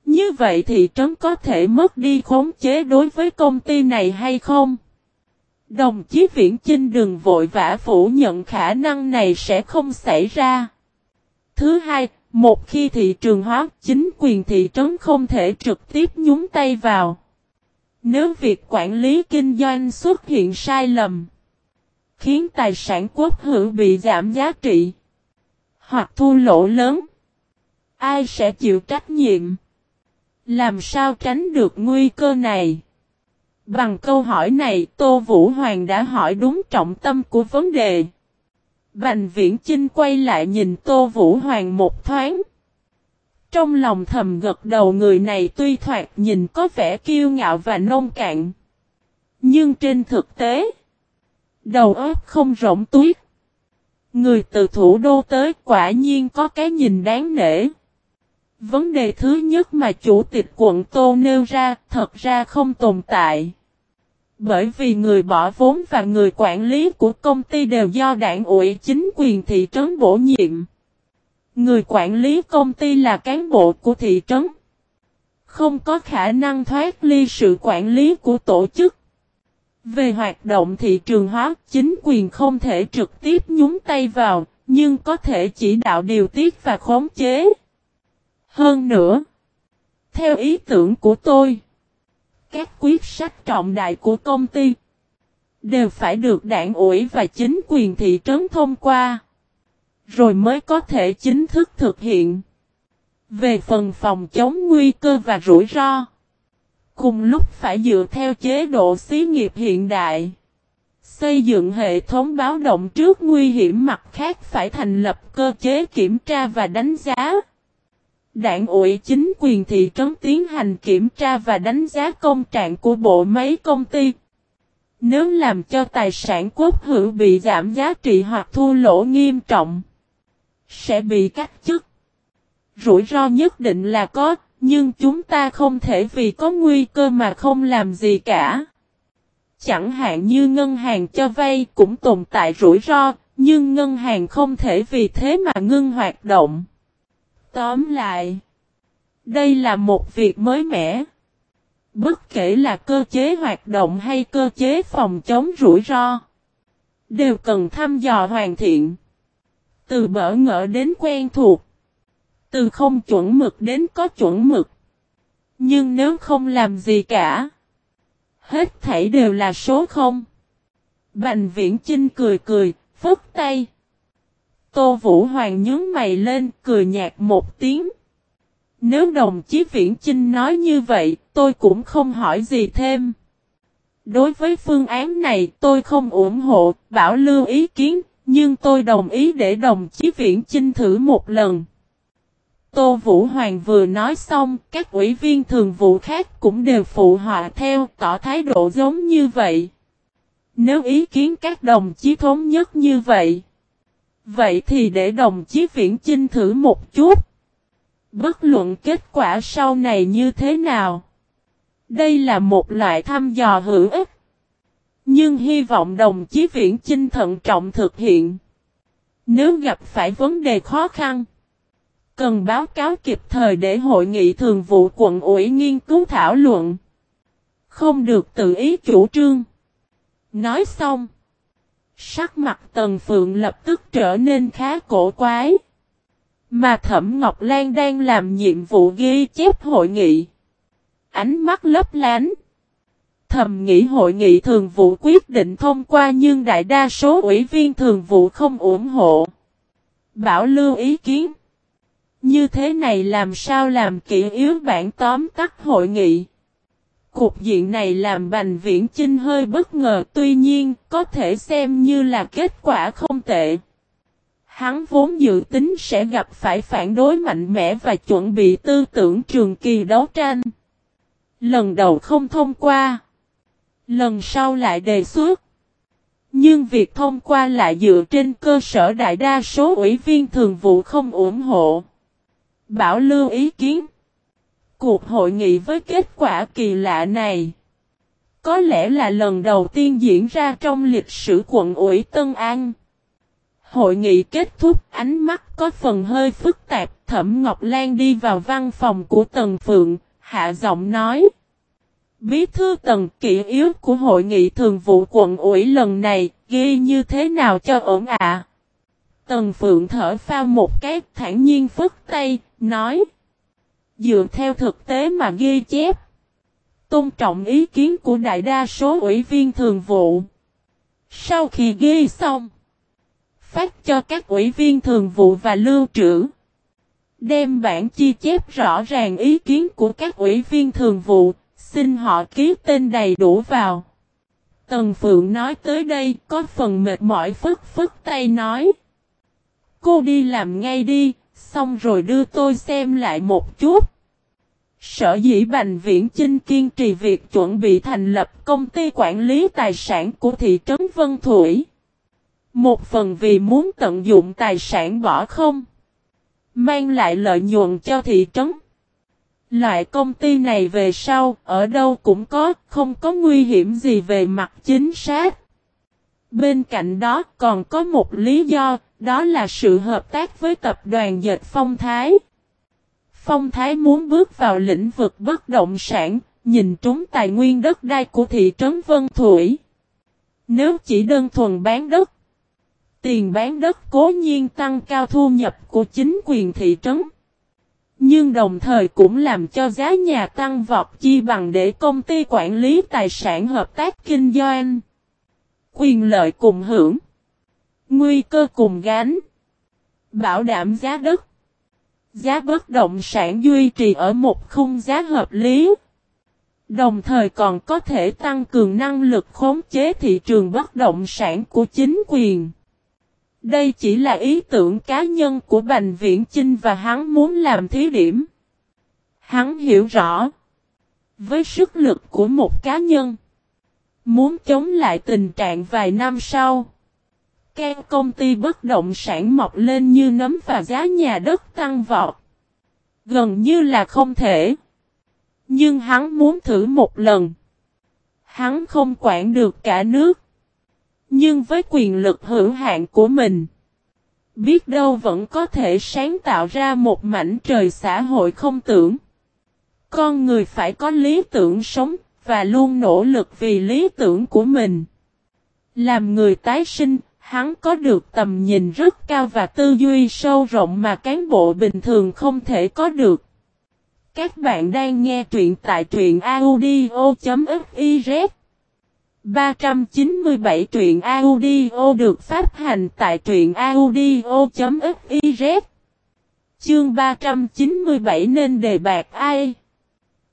Như vậy thị trấn có thể mất đi khống chế đối với công ty này hay không? Đồng chí Viễn Chinh đừng vội vã phủ nhận khả năng này sẽ không xảy ra. Thứ hai, một khi thị trường hóa, chính quyền thị trấn không thể trực tiếp nhúng tay vào. Nếu việc quản lý kinh doanh xuất hiện sai lầm, khiến tài sản quốc hữu bị giảm giá trị, hoặc thu lỗ lớn, ai sẽ chịu trách nhiệm? Làm sao tránh được nguy cơ này? Bằng câu hỏi này, Tô Vũ Hoàng đã hỏi đúng trọng tâm của vấn đề. Bành Viễn Chinh quay lại nhìn Tô Vũ Hoàng một thoáng. trong lòng thầm gật đầu người này tuy thoạt nhìn có vẻ kiêu ngạo và nông cạn. Nhưng trên thực tế, đầu óc không rỗng tuyết. Người từ thủ đô tới quả nhiên có cái nhìn đáng nể. Vấn đề thứ nhất mà chủ tịch quận Tô nêu ra thật ra không tồn tại. Bởi vì người bỏ vốn và người quản lý của công ty đều do đảng ủy chính quyền thị trấn bổ nhiệm. Người quản lý công ty là cán bộ của thị trấn. Không có khả năng thoát ly sự quản lý của tổ chức. Về hoạt động thị trường hóa, chính quyền không thể trực tiếp nhúng tay vào, nhưng có thể chỉ đạo điều tiết và khống chế. Hơn nữa, theo ý tưởng của tôi, các quyết sách trọng đại của công ty đều phải được đảng ủy và chính quyền thị trấn thông qua, rồi mới có thể chính thức thực hiện. Về phần phòng chống nguy cơ và rủi ro, cùng lúc phải dựa theo chế độ xí nghiệp hiện đại. Xây dựng hệ thống báo động trước nguy hiểm mặt khác phải thành lập cơ chế kiểm tra và đánh giá. Đảng ủy chính quyền thị trấn tiến hành kiểm tra và đánh giá công trạng của bộ máy công ty. Nếu làm cho tài sản quốc hữu bị giảm giá trị hoặc thua lỗ nghiêm trọng, sẽ bị cách chức. Rủi ro nhất định là có, nhưng chúng ta không thể vì có nguy cơ mà không làm gì cả. Chẳng hạn như ngân hàng cho vay cũng tồn tại rủi ro, nhưng ngân hàng không thể vì thế mà ngưng hoạt động. Tóm lại, đây là một việc mới mẻ. Bất kể là cơ chế hoạt động hay cơ chế phòng chống rủi ro, đều cần thăm dò hoàn thiện. Từ bỡ ngỡ đến quen thuộc, từ không chuẩn mực đến có chuẩn mực. Nhưng nếu không làm gì cả, hết thảy đều là số không. Bành viễn Chinh cười cười, phất tay. Tô Vũ Hoàng nhướng mày lên, cười nhạt một tiếng. Nếu đồng chí Viễn Chinh nói như vậy, tôi cũng không hỏi gì thêm. Đối với phương án này tôi không ủng hộ, bảo lưu ý kiến, nhưng tôi đồng ý để đồng chí Viễn Chinh thử một lần. Tô Vũ Hoàng vừa nói xong, các ủy viên thường vụ khác cũng đều phụ họa theo, tỏ thái độ giống như vậy. Nếu ý kiến các đồng chí thống nhất như vậy, vậy thì để đồng chí Viễn Chinh thử một chút. Bất luận kết quả sau này như thế nào. Đây là một loại thăm dò hữu ích. Nhưng hy vọng đồng chí Viễn Chinh thận trọng thực hiện. Nếu gặp phải vấn đề khó khăn, cần báo cáo kịp thời để hội nghị thường vụ quận ủy nghiên cứu thảo luận. Không được tự ý chủ trương. Nói xong, sắc mặt Tần Phượng lập tức trở nên khá cổ quái. Mà Thẩm Ngọc Lan đang làm nhiệm vụ ghi chép hội nghị. Ánh mắt lấp lánh. Thầm nghĩ hội nghị thường vụ quyết định thông qua nhưng đại đa số ủy viên thường vụ không ủng hộ. Bảo lưu ý kiến. Như thế này làm sao làm kỹ yếu bản tóm tắt hội nghị. Cục diện này làm Bành Viễn Chinh hơi bất ngờ, tuy nhiên, có thể xem như là kết quả không tệ. Hắn vốn dự tính sẽ gặp phải phản đối mạnh mẽ và chuẩn bị tư tưởng trường kỳ đấu tranh. Lần đầu không thông qua. Lần sau lại đề xuất. Nhưng việc thông qua lại dựa trên cơ sở đại đa số ủy viên thường vụ không ủng hộ. Bảo lưu ý kiến. Cuộc hội nghị với kết quả kỳ lạ này. Có lẽ là lần đầu tiên diễn ra trong lịch sử quận ủy Tân An. Hội nghị kết thúc ánh mắt có phần hơi phức tạp. Thẩm Ngọc Lan đi vào văn phòng của Tần Phượng, hạ giọng nói. Bí thư tần kỷ yếu của hội nghị thường vụ quận ủy lần này, ghi như thế nào cho ổn ạ? Tần Phượng thở phao một cái thản nhiên phức tay, nói. Dựa theo thực tế mà ghi chép. Tôn trọng ý kiến của đại đa số ủy viên thường vụ. Sau khi ghi xong phát cho các ủy viên thường vụ và lưu trữ. Đem bản chi chép rõ ràng ý kiến của các ủy viên thường vụ, xin họ ký tên đầy đủ vào. Tần Phượng nói tới đây có phần mệt mỏi phức phức tay nói. Cô đi làm ngay đi, xong rồi đưa tôi xem lại một chút. Sở dĩ Bành Viễn Chinh kiên trì việc chuẩn bị thành lập công ty quản lý tài sản của thị trấn Vân Thủy. Một phần vì muốn tận dụng tài sản bỏ không. Mang lại lợi nhuận cho thị trấn. Loại công ty này về sau, ở đâu cũng có, không có nguy hiểm gì về mặt chính xác. Bên cạnh đó còn có một lý do, đó là sự hợp tác với tập đoàn dệt Phong Thái. Phong Thái muốn bước vào lĩnh vực bất động sản, nhìn trúng tài nguyên đất đai của thị trấn Vân Thủy. Nếu chỉ đơn thuần bán đất, tiền bán đất cố nhiên tăng cao thu nhập của chính quyền thị trấn. Nhưng đồng thời cũng làm cho giá nhà tăng vọt chi bằng để công ty quản lý tài sản hợp tác kinh doanh. Quyền lợi cùng hưởng. Nguy cơ cùng gánh. Bảo đảm giá đất. Giá bất động sản duy trì ở một khung giá hợp lý. Đồng thời còn có thể tăng cường năng lực khống chế thị trường bất động sản của chính quyền. Đây chỉ là ý tưởng cá nhân của Bành Viễn Chinh và hắn muốn làm thí điểm. Hắn hiểu rõ. Với sức lực của một cá nhân. Muốn chống lại tình trạng vài năm sau. Các công ty bất động sản mọc lên như nấm và giá nhà đất tăng vọt. Gần như là không thể. Nhưng hắn muốn thử một lần. Hắn không quản được cả nước. Nhưng với quyền lực hữu hạn của mình, biết đâu vẫn có thể sáng tạo ra một mảnh trời xã hội không tưởng. Con người phải có lý tưởng sống và luôn nỗ lực vì lý tưởng của mình. Làm người tái sinh, hắn có được tầm nhìn rất cao và tư duy sâu rộng mà cán bộ bình thường không thể có được. Các bạn đang nghe truyện tại truyện audio.fiz 397 truyện audio được phát hành tại truyện audio.fiz Chương 397 nên đề bạc ai?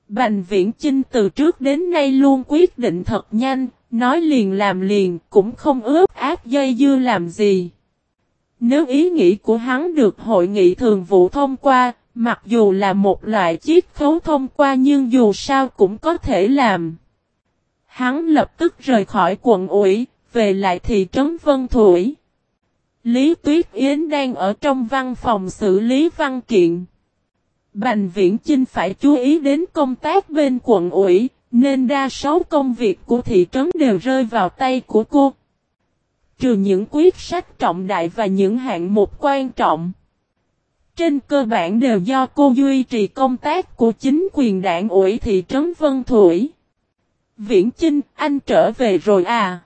Bành viễn Chinh từ trước đến nay luôn quyết định thật nhanh, nói liền làm liền, cũng không ướp áp dây dưa làm gì. Nếu ý nghĩ của hắn được hội nghị thường vụ thông qua, mặc dù là một loại chiết khấu thông qua nhưng dù sao cũng có thể làm. Hắn lập tức rời khỏi quận ủy, về lại thị trấn Vân Thủy. Lý Tuyết Yến đang ở trong văn phòng xử lý văn kiện. Bành Viễn Chinh phải chú ý đến công tác bên quận ủy, nên đa số công việc của thị trấn đều rơi vào tay của cô. Trừ những quyết sách trọng đại và những hạng mục quan trọng. Trên cơ bản đều do cô duy trì công tác của chính quyền đảng ủy thị trấn Vân Thủy. Viễn Chinh, anh trở về rồi à?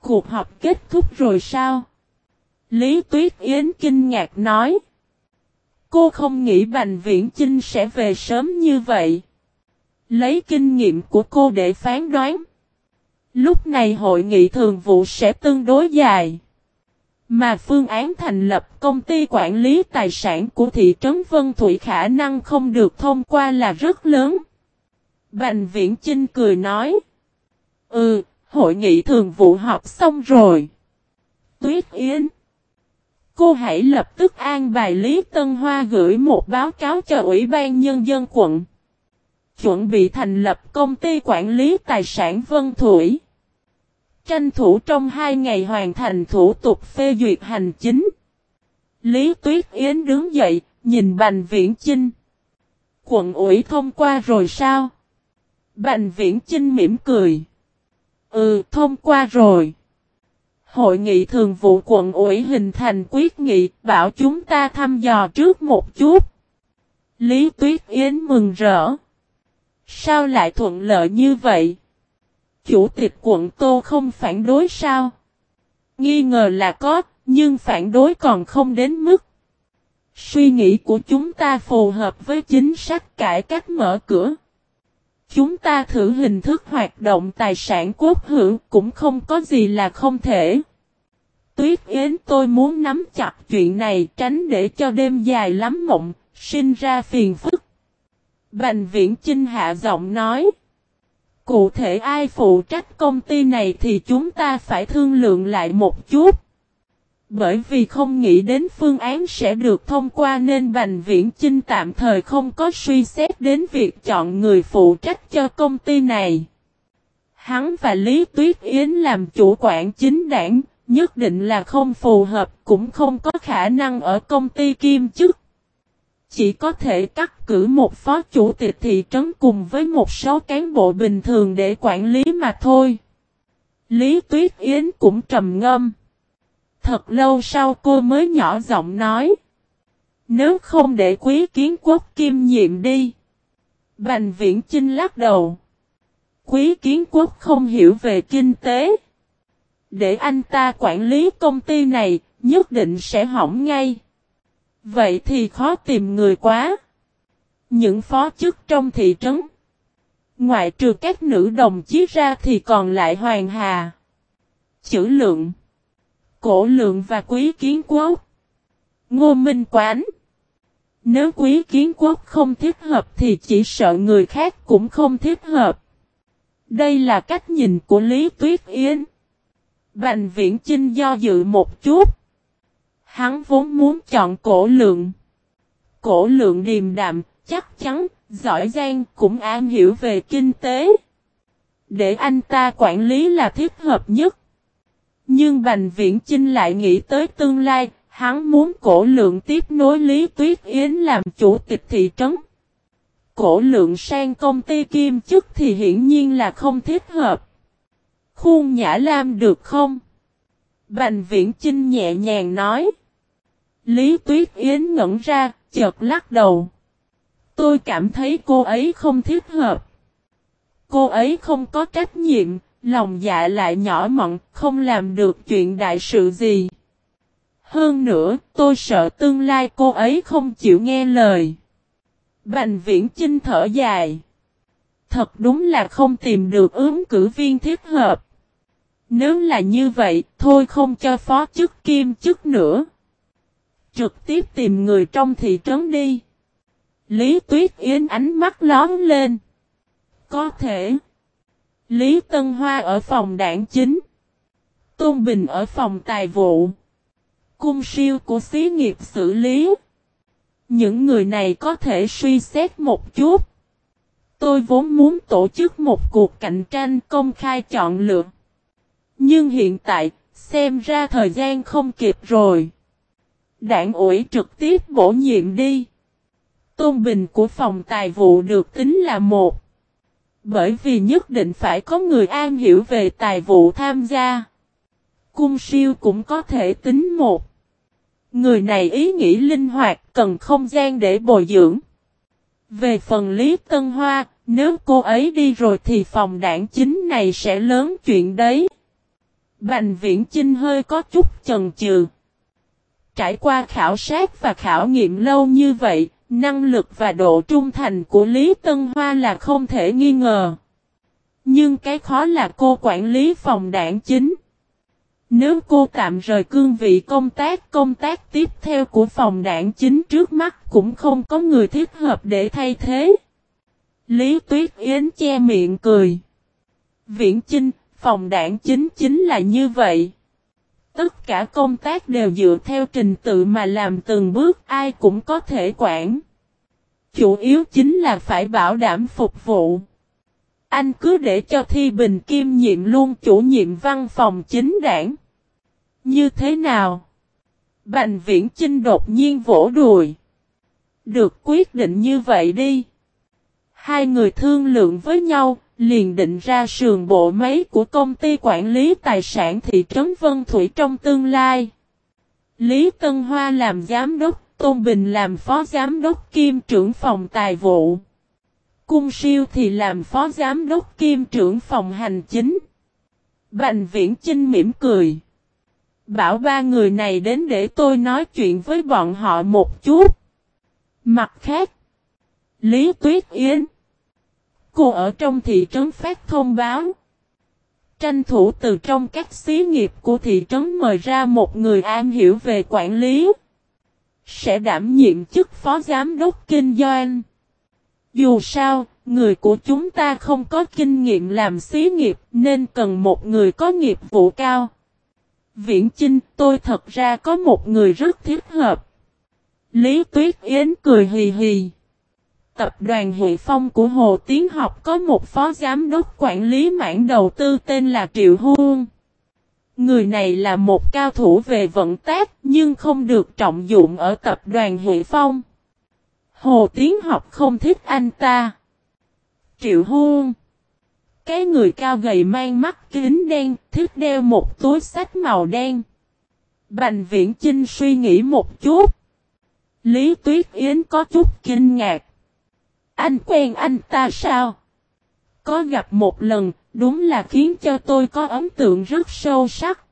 Cuộc họp kết thúc rồi sao? Lý Tuyết Yến kinh ngạc nói. Cô không nghĩ Bành Viễn Chinh sẽ về sớm như vậy. Lấy kinh nghiệm của cô để phán đoán. Lúc này hội nghị thường vụ sẽ tương đối dài. Mà phương án thành lập công ty quản lý tài sản của thị trấn Vân Thủy khả năng không được thông qua là rất lớn. Bành Viễn Chinh cười nói. Ừ, hội nghị thường vụ họp xong rồi. Tuyết Yến. Cô hãy lập tức an bài Lý Tân Hoa gửi một báo cáo cho Ủy ban Nhân dân quận. Chuẩn bị thành lập công ty quản lý tài sản Vân Thủy. Tranh thủ trong hai ngày hoàn thành thủ tục phê duyệt hành chính. Lý Tuyết Yến đứng dậy, nhìn Bành Viễn Chinh. Quận ủy thông qua rồi sao? Bành Viễn Chinh mỉm cười. Ừ, thông qua rồi. Hội nghị thường vụ quận ủy hình thành quyết nghị bảo chúng ta thăm dò trước một chút. Lý Tuyết Yến mừng rỡ. Sao lại thuận lợi như vậy? Chủ tịch quận Tô không phản đối sao? Nghi ngờ là có, nhưng phản đối còn không đến mức. Suy nghĩ của chúng ta phù hợp với chính sách cải cách mở cửa. Chúng ta thử hình thức hoạt động tài sản quốc hữu cũng không có gì là không thể. Tuyết Yến tôi muốn nắm chặt chuyện này tránh để cho đêm dài lắm mộng, sinh ra phiền phức. Bành viễn Chinh hạ giọng nói. Cụ thể ai phụ trách công ty này thì chúng ta phải thương lượng lại một chút. Bởi vì không nghĩ đến phương án sẽ được thông qua nên Bành Viễn Chinh tạm thời không có suy xét đến việc chọn người phụ trách cho công ty này. Hắn và Lý Tuyết Yến làm chủ quản chính đảng, nhất định là không phù hợp cũng không có khả năng ở công ty kim chức. Chỉ có thể cắt cử một phó chủ tịch thị trấn cùng với một số cán bộ bình thường để quản lý mà thôi. Lý Tuyết Yến cũng trầm ngâm. Thật lâu sau cô mới nhỏ giọng nói. Nếu không để quý kiến quốc kim nhiệm đi. Bành viễn Trinh lắc đầu. Quý kiến quốc không hiểu về kinh tế. Để anh ta quản lý công ty này, nhất định sẽ hỏng ngay. Vậy thì khó tìm người quá. Những phó chức trong thị trấn. Ngoại trừ các nữ đồng chí ra thì còn lại Hoàng Hà. Chữ lượng. Cổ lượng và quý kiến quốc. Ngô Minh Quán. Nếu quý kiến quốc không thích hợp thì chỉ sợ người khác cũng không thích hợp. Đây là cách nhìn của Lý Tuyết Yến. Bành viễn Trinh do dự một chút. Hắn vốn muốn chọn cổ lượng. Cổ lượng điềm đạm, chắc chắn, giỏi giang cũng am hiểu về kinh tế. Để anh ta quản lý là thích hợp nhất. Nhưng Bành Viễn Chinh lại nghĩ tới tương lai, hắn muốn cổ lượng tiếp nối Lý Tuyết Yến làm chủ tịch thị trấn. Cổ lượng sang công ty kim chức thì hiển nhiên là không thích hợp. Khuôn Nhã Lam được không? Bành Viễn Chinh nhẹ nhàng nói. Lý Tuyết Yến ngẩn ra, chợt lắc đầu. Tôi cảm thấy cô ấy không thích hợp. Cô ấy không có trách nhiệm, lòng dạ lại nhỏ mọn, không làm được chuyện đại sự gì. Hơn nữa, tôi sợ tương lai cô ấy không chịu nghe lời. Bành viễn chinh thở dài. Thật đúng là không tìm được ứng cử viên thích hợp. Nếu là như vậy, thôi không cho phó chức kim chức nữa. Trực tiếp tìm người trong thị trấn đi. Lý Tuyết Yến ánh mắt lón lên. Có thể. Lý Tân Hoa ở phòng đảng chính. Tôn Bình ở phòng tài vụ. Cung siêu của xí nghiệp xử lý. Những người này có thể suy xét một chút. Tôi vốn muốn tổ chức một cuộc cạnh tranh công khai chọn lựa. Nhưng hiện tại, xem ra thời gian không kịp rồi. Đảng ủy trực tiếp bổ nhiệm đi. Tôn bình của phòng tài vụ được tính là một. Bởi vì nhất định phải có người an hiểu về tài vụ tham gia. Cung siêu cũng có thể tính một. Người này ý nghĩ linh hoạt cần không gian để bồi dưỡng. Về phần Lý Tân Hoa, nếu cô ấy đi rồi thì phòng đảng chính này sẽ lớn chuyện đấy. Bành viễn Chinh hơi có chút chần chừ. Trải qua khảo sát và khảo nghiệm lâu như vậy, năng lực và độ trung thành của Lý Tân Hoa là không thể nghi ngờ. Nhưng cái khó là cô quản lý phòng đảng chính. Nếu cô tạm rời cương vị công tác, công tác tiếp theo của phòng đảng chính trước mắt cũng không có người thích hợp để thay thế. Lý Tuyết Yến che miệng cười. Viễn Chinh, phòng đảng chính chính là như vậy. Tất cả công tác đều dựa theo trình tự mà làm từng bước ai cũng có thể quản. Chủ yếu chính là phải bảo đảm phục vụ. Anh cứ để cho Thi Bình Kim nhiệm luôn chủ nhiệm văn phòng chính đảng. Như thế nào? Bành viễn Trinh đột nhiên vỗ đùi. Được quyết định như vậy đi. Hai người thương lượng với nhau, liền định ra sườn bộ máy của công ty quản lý tài sản thị trấn Vân Thủy trong tương lai. Lý Tân Hoa làm giám đốc, Tôn Bình làm phó giám đốc kim trưởng phòng tài vụ. Cung siêu thì làm phó giám đốc kim trưởng phòng hành chính. Bành viễn Trinh mỉm cười. Bảo ba người này đến để tôi nói chuyện với bọn họ một chút. Mặt khác. Lý Tuyết Yến. Cô ở trong thị trấn phát thông báo. Tranh thủ từ trong các xí nghiệp của thị trấn mời ra một người am hiểu về quản lý. Sẽ đảm nhiệm chức phó giám đốc kinh doanh. Dù sao, người của chúng ta không có kinh nghiệm làm xí nghiệp nên cần một người có nghiệp vụ cao. Viễn Chinh, tôi thật ra có một người rất thích hợp. Lý Tuyết Yến cười hì hì. Tập đoàn Hệ Phong của Hồ Tiến Học có một phó giám đốc quản lý mảng đầu tư tên là Triệu Huông. Người này là một cao thủ về vận tác nhưng không được trọng dụng ở tập đoàn Hệ Phong. Hồ Tiến Học không thích anh ta. Triệu Huông Cái người cao gầy mang mắt kính đen thích đeo một túi sách màu đen. Bành Viễn Chinh suy nghĩ một chút. Lý Tuyết Yến có chút kinh ngạc. Anh quen anh ta sao? Có gặp một lần, đúng là khiến cho tôi có ấn tượng rất sâu sắc.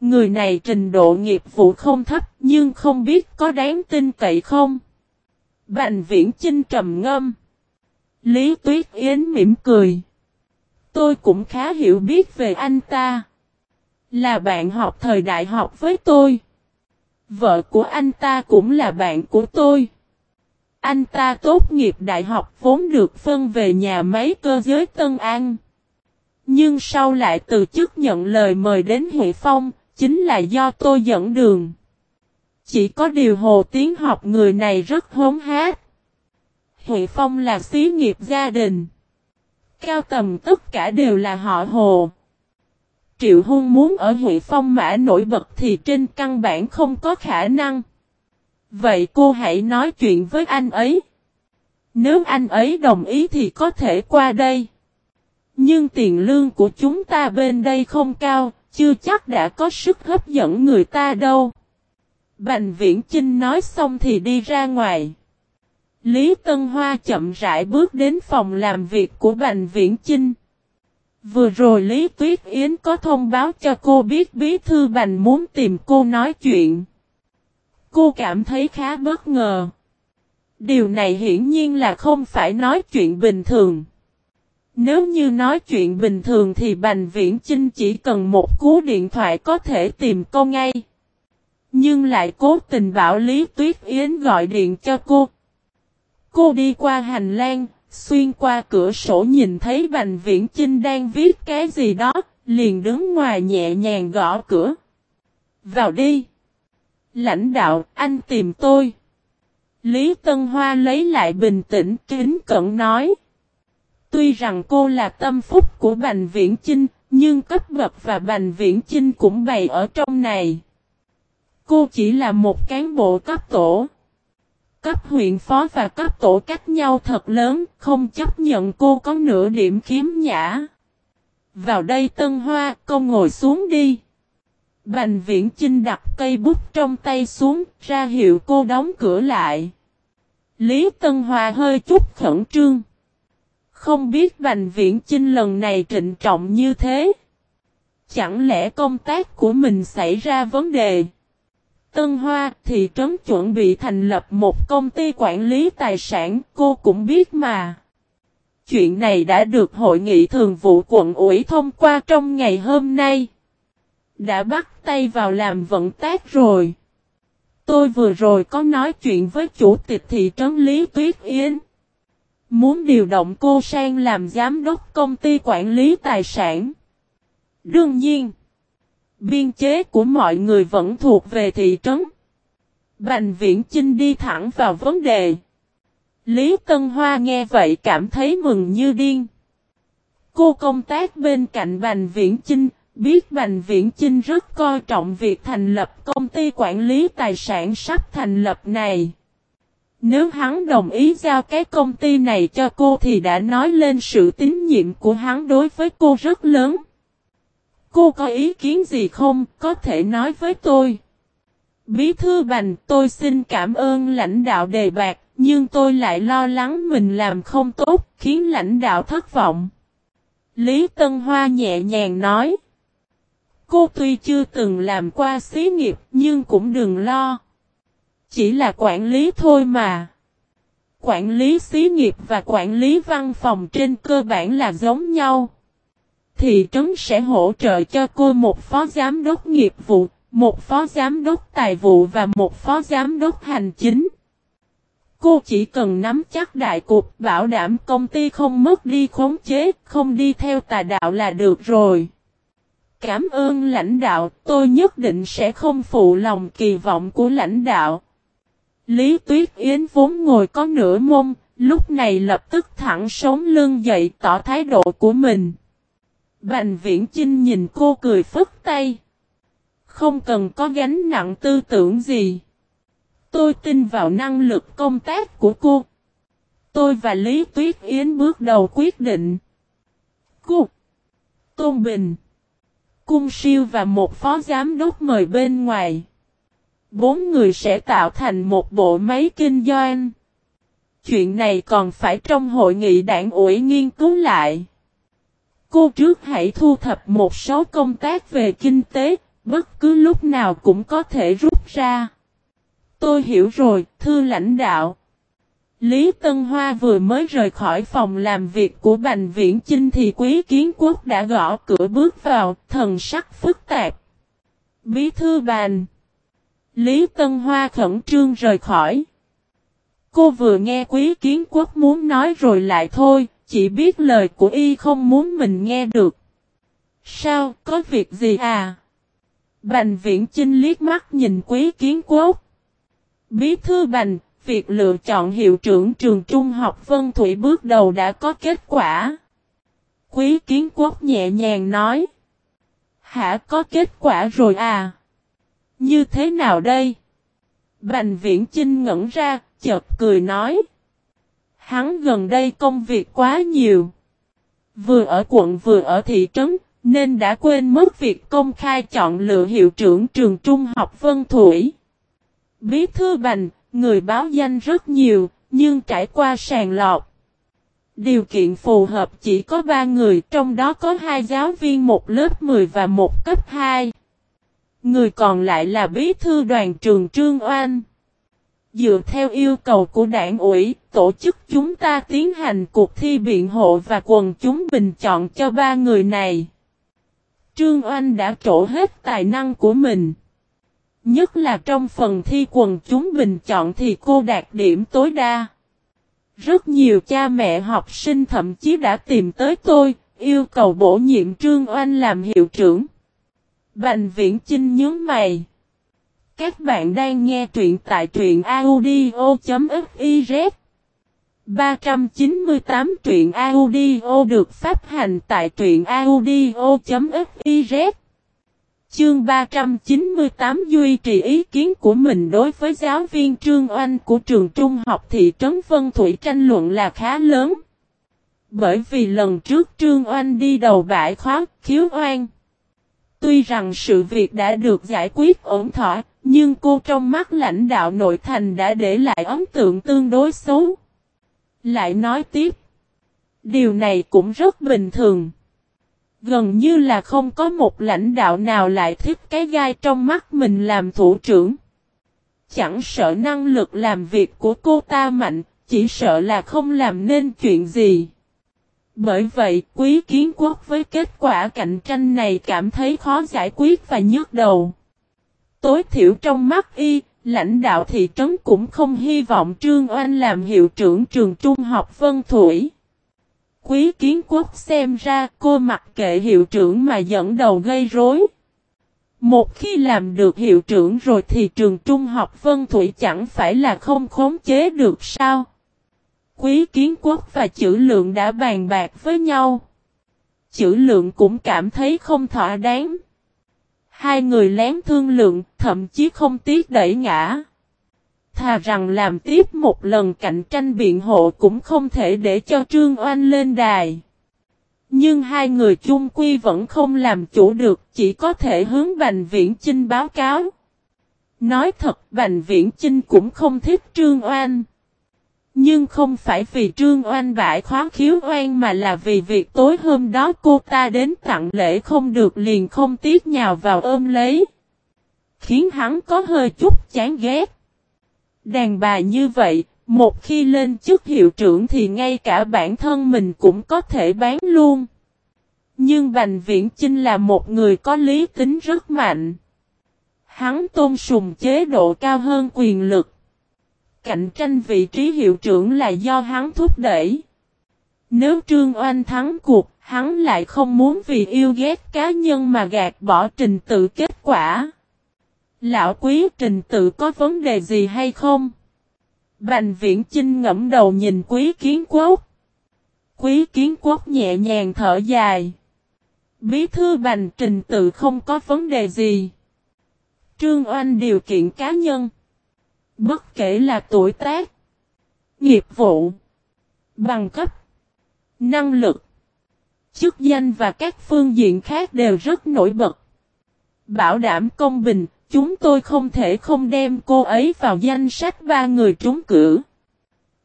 Người này trình độ nghiệp vụ không thấp nhưng không biết có đáng tin cậy không? Bành viễn chinh trầm ngâm. Lý Tuyết Yến mỉm cười. Tôi cũng khá hiểu biết về anh ta. Là bạn học thời đại học với tôi. Vợ của anh ta cũng là bạn của tôi. Anh ta tốt nghiệp đại học vốn được phân về nhà máy cơ giới Tân An. Nhưng sau lại từ chức nhận lời mời đến Huệ Phong, chính là do tôi dẫn đường. Chỉ có điều Hồ tiếng học người này rất hốn hát. Huệ Phong là xí nghiệp gia đình. Cao tầm tất cả đều là họ Hồ. Triệu Hung muốn ở Huệ Phong mã nổi bật thì trên căn bản không có khả năng. Vậy cô hãy nói chuyện với anh ấy. Nếu anh ấy đồng ý thì có thể qua đây. Nhưng tiền lương của chúng ta bên đây không cao, chưa chắc đã có sức hấp dẫn người ta đâu. Bành Viễn Chinh nói xong thì đi ra ngoài. Lý Tân Hoa chậm rãi bước đến phòng làm việc của Bành Viễn Chinh. Vừa rồi Lý Tuyết Yến có thông báo cho cô biết bí thư Bành muốn tìm cô nói chuyện. Cô cảm thấy khá bất ngờ. Điều này hiển nhiên là không phải nói chuyện bình thường. Nếu như nói chuyện bình thường thì Bành Viễn Chinh chỉ cần một cú điện thoại có thể tìm cô ngay. Nhưng lại cố tình bảo Lý Tuyết Yến gọi điện cho cô. Cô đi qua hành lang, xuyên qua cửa sổ nhìn thấy Bành Viễn Chinh đang viết cái gì đó, liền đứng ngoài nhẹ nhàng gõ cửa. Vào đi. Lãnh đạo, anh tìm tôi. Lý Tân Hoa lấy lại bình tĩnh kính cẩn nói. Tuy rằng cô là tâm phúc của Bành Viễn Chinh, nhưng cấp bậc và Bành Viễn Chinh cũng bày ở trong này. Cô chỉ là một cán bộ cấp tổ. Cấp huyện phó và cấp tổ cách nhau thật lớn, không chấp nhận cô có nửa điểm khiếm nhã. Vào đây Tân Hoa, cô ngồi xuống đi. Bành viễn Chinh đặt cây bút trong tay xuống, ra hiệu cô đóng cửa lại. Lý Tân Hoa hơi chút khẩn trương. Không biết Bành Viễn Chinh lần này trịnh trọng như thế. Chẳng lẽ công tác của mình xảy ra vấn đề? Tân Hoa, thị trấn chuẩn bị thành lập một công ty quản lý tài sản, cô cũng biết mà. Chuyện này đã được hội nghị thường vụ quận ủy thông qua trong ngày hôm nay. Đã bắt tay vào làm vận tác rồi. Tôi vừa rồi có nói chuyện với chủ tịch thị trấn Lý Tuyết Yến. Muốn điều động cô sang làm giám đốc công ty quản lý tài sản. Đương nhiên, biên chế của mọi người vẫn thuộc về thị trấn. Bành viễn Chinh đi thẳng vào vấn đề. Lý Tân Hoa nghe vậy cảm thấy mừng như điên. Cô công tác bên cạnh Bành Viễn Chinh, biết Bành Viễn Chinh rất coi trọng việc thành lập công ty quản lý tài sản sắp thành lập này. Nếu hắn đồng ý giao cái công ty này cho cô thì đã nói lên sự tín nhiệm của hắn đối với cô rất lớn. Cô có ý kiến gì không, có thể nói với tôi. Bí thư bành, tôi xin cảm ơn lãnh đạo đề bạc, nhưng tôi lại lo lắng mình làm không tốt, khiến lãnh đạo thất vọng. Lý Tân Hoa nhẹ nhàng nói. Cô tuy chưa từng làm qua xí nghiệp, nhưng cũng đừng lo. Chỉ là quản lý thôi mà. Quản lý xí nghiệp và quản lý văn phòng trên cơ bản là giống nhau. Thị trấn sẽ hỗ trợ cho cô một phó giám đốc nghiệp vụ, một phó giám đốc tài vụ và một phó giám đốc hành chính. Cô chỉ cần nắm chắc đại cục bảo đảm công ty không mất đi khống chế, không đi theo tà đạo là được rồi. Cảm ơn lãnh đạo, tôi nhất định sẽ không phụ lòng kỳ vọng của lãnh đạo. Lý Tuyết Yến vốn ngồi có nửa mông, lúc này lập tức thẳng sống lưng dậy tỏ thái độ của mình. Bành viễn Chinh nhìn cô cười phức tay. Không cần có gánh nặng tư tưởng gì. Tôi tin vào năng lực công tác của cô. Tôi và Lý Tuyết Yến bước đầu quyết định. Cô, Tôn Bình, Cung Siêu và một phó giám đốc mời bên ngoài. Bốn người sẽ tạo thành một bộ máy kinh doanh. Chuyện này còn phải trong hội nghị đảng ủy nghiên cứu lại. Cô trước hãy thu thập một số công tác về kinh tế, bất cứ lúc nào cũng có thể rút ra. Tôi hiểu rồi, thưa lãnh đạo. Lý Tân Hoa vừa mới rời khỏi phòng làm việc của Bành Viễn Chinh thì Quý Kiến Quốc đã gõ cửa bước vào, thần sắc phức tạp. Bí thư bàn. Lý Tân Hoa khẩn trương rời khỏi. Cô vừa nghe Quý Kiến Quốc muốn nói rồi lại thôi, chỉ biết lời của y không muốn mình nghe được. Sao, có việc gì à? Bành Viễn Chinh liếc mắt nhìn Quý Kiến Quốc. Bí thư Bành, việc lựa chọn hiệu trưởng trường trung học Vân Thủy bước đầu đã có kết quả. Quý kiến quốc nhẹ nhàng nói. Hả có kết quả rồi à? Như thế nào đây? Bành viễn Trinh ngẩn ra, chợt cười nói. Hắn gần đây công việc quá nhiều. Vừa ở quận vừa ở thị trấn, nên đã quên mất việc công khai chọn lựa hiệu trưởng trường trung học Vân Thủy. Bí thư Bành, Người báo danh rất nhiều, nhưng trải qua sàng lọc. Điều kiện phù hợp chỉ có 3 người, trong đó có hai giáo viên một lớp 10 và một cấp 2. Người còn lại là bí thư đoàn trường Trương Oanh. Dựa theo yêu cầu của đảng ủy, tổ chức chúng ta tiến hành cuộc thi biện hộ và quần chúng bình chọn cho ba người này. Trương Oanh đã trổ hết tài năng của mình. Nhất là trong phần thi quần chúng bình chọn thì cô đạt điểm tối đa. Rất nhiều cha mẹ học sinh thậm chí đã tìm tới tôi, yêu cầu bổ nhiệm Trương Oanh làm hiệu trưởng. Bành viễn Trinh nhớ mày. Các bạn đang nghe truyện tại truyện audio.fiz 398 truyện audio được phát hành tại truyện audio.fiz Chương 398 duy trì ý kiến của mình đối với giáo viên Trương Oanh của trường trung học thị trấn Vân Thủy tranh luận là khá lớn. Bởi vì lần trước Trương Oanh đi đầu bãi khóa, khiếu oan. Tuy rằng sự việc đã được giải quyết ổn thỏa, nhưng cô trong mắt lãnh đạo nội thành đã để lại ấn tượng tương đối xấu. Lại nói tiếp. Điều này cũng rất bình thường. Gần như là không có một lãnh đạo nào lại thích cái gai trong mắt mình làm thủ trưởng. Chẳng sợ năng lực làm việc của cô ta mạnh, chỉ sợ là không làm nên chuyện gì. Bởi vậy, quý kiến quốc với kết quả cạnh tranh này cảm thấy khó giải quyết và nhức đầu. Tối thiểu trong mắt y, lãnh đạo thị trấn cũng không hy vọng Trương Oanh làm hiệu trưởng trường trung học Vân Thủy. Quý kiến quốc xem ra cô mặc kệ hiệu trưởng mà dẫn đầu gây rối. Một khi làm được hiệu trưởng rồi thì trường trung học Vân Thủy chẳng phải là không khống chế được sao? Quý kiến quốc và chữ lượng đã bàn bạc với nhau. Chữ lượng cũng cảm thấy không thỏa đáng. Hai người lén thương lượng, thậm chí không tiếc đẩy ngã. Thà rằng làm tiếp một lần cạnh tranh biện hộ cũng không thể để cho Trương Oanh lên đài. Nhưng hai người chung quy vẫn không làm chủ được, chỉ có thể hướng Bành Viễn Chinh báo cáo. Nói thật, Bành Viễn Chinh cũng không thích Trương Oanh. Nhưng không phải vì Trương Oanh bãi khóa khiếu oan mà là vì việc tối hôm đó cô ta đến tặng lễ không được liền không tiếc nhào vào ôm lấy. Khiến hắn có hơi chút chán ghét. Đàn bà như vậy, một khi lên chức hiệu trưởng thì ngay cả bản thân mình cũng có thể bán luôn. Nhưng Bành Viễn Chinh là một người có lý tính rất mạnh. Hắn tôn sùng chế độ cao hơn quyền lực. Cạnh tranh vị trí hiệu trưởng là do hắn thúc đẩy. Nếu Trương Oanh thắng cuộc, hắn lại không muốn vì yêu ghét cá nhân mà gạt bỏ trình tự kết quả. Lão quý trình tự có vấn đề gì hay không? Bành viễn Trinh ngẫm đầu nhìn quý kiến quốc. Quý kiến quốc nhẹ nhàng thở dài. Bí thư bành trình tự không có vấn đề gì. Trương Oanh điều kiện cá nhân. Bất kể là tuổi tác, nghiệp vụ, bằng cấp, năng lực, chức danh và các phương diện khác đều rất nổi bật. Bảo đảm công bình, chúng tôi không thể không đem cô ấy vào danh sách ba người trúng cử.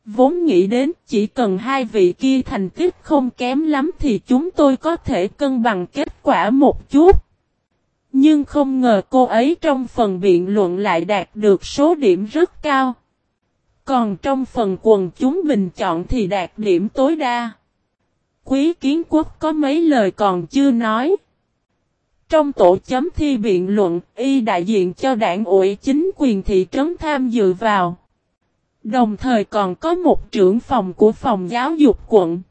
Vốn nghĩ đến chỉ cần hai vị kia thành tích không kém lắm thì chúng tôi có thể cân bằng kết quả một chút. Nhưng không ngờ cô ấy trong phần biện luận lại đạt được số điểm rất cao. Còn trong phần quần chúng bình chọn thì đạt điểm tối đa. Quý kiến quốc có mấy lời còn chưa nói. Trong tổ chấm thi biện luận, y đại diện cho đảng ủy chính quyền thị trấn tham dự vào. Đồng thời còn có một trưởng phòng của phòng giáo dục quận.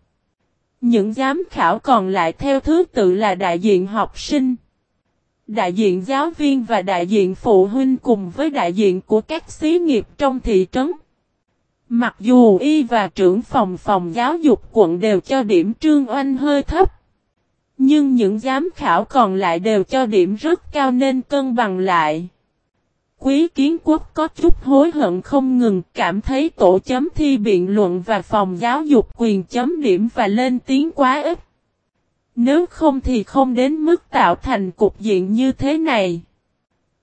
Những giám khảo còn lại theo thứ tự là đại diện học sinh, đại diện giáo viên và đại diện phụ huynh cùng với đại diện của các xí nghiệp trong thị trấn. Mặc dù y và trưởng phòng phòng giáo dục quận đều cho điểm trương oanh hơi thấp. Nhưng những giám khảo còn lại đều cho điểm rất cao nên cân bằng lại. Quý kiến quốc có chút hối hận không ngừng cảm thấy tổ chấm thi biện luận và phòng giáo dục quyền chấm điểm và lên tiếng quá ít. Nếu không thì không đến mức tạo thành cục diện như thế này.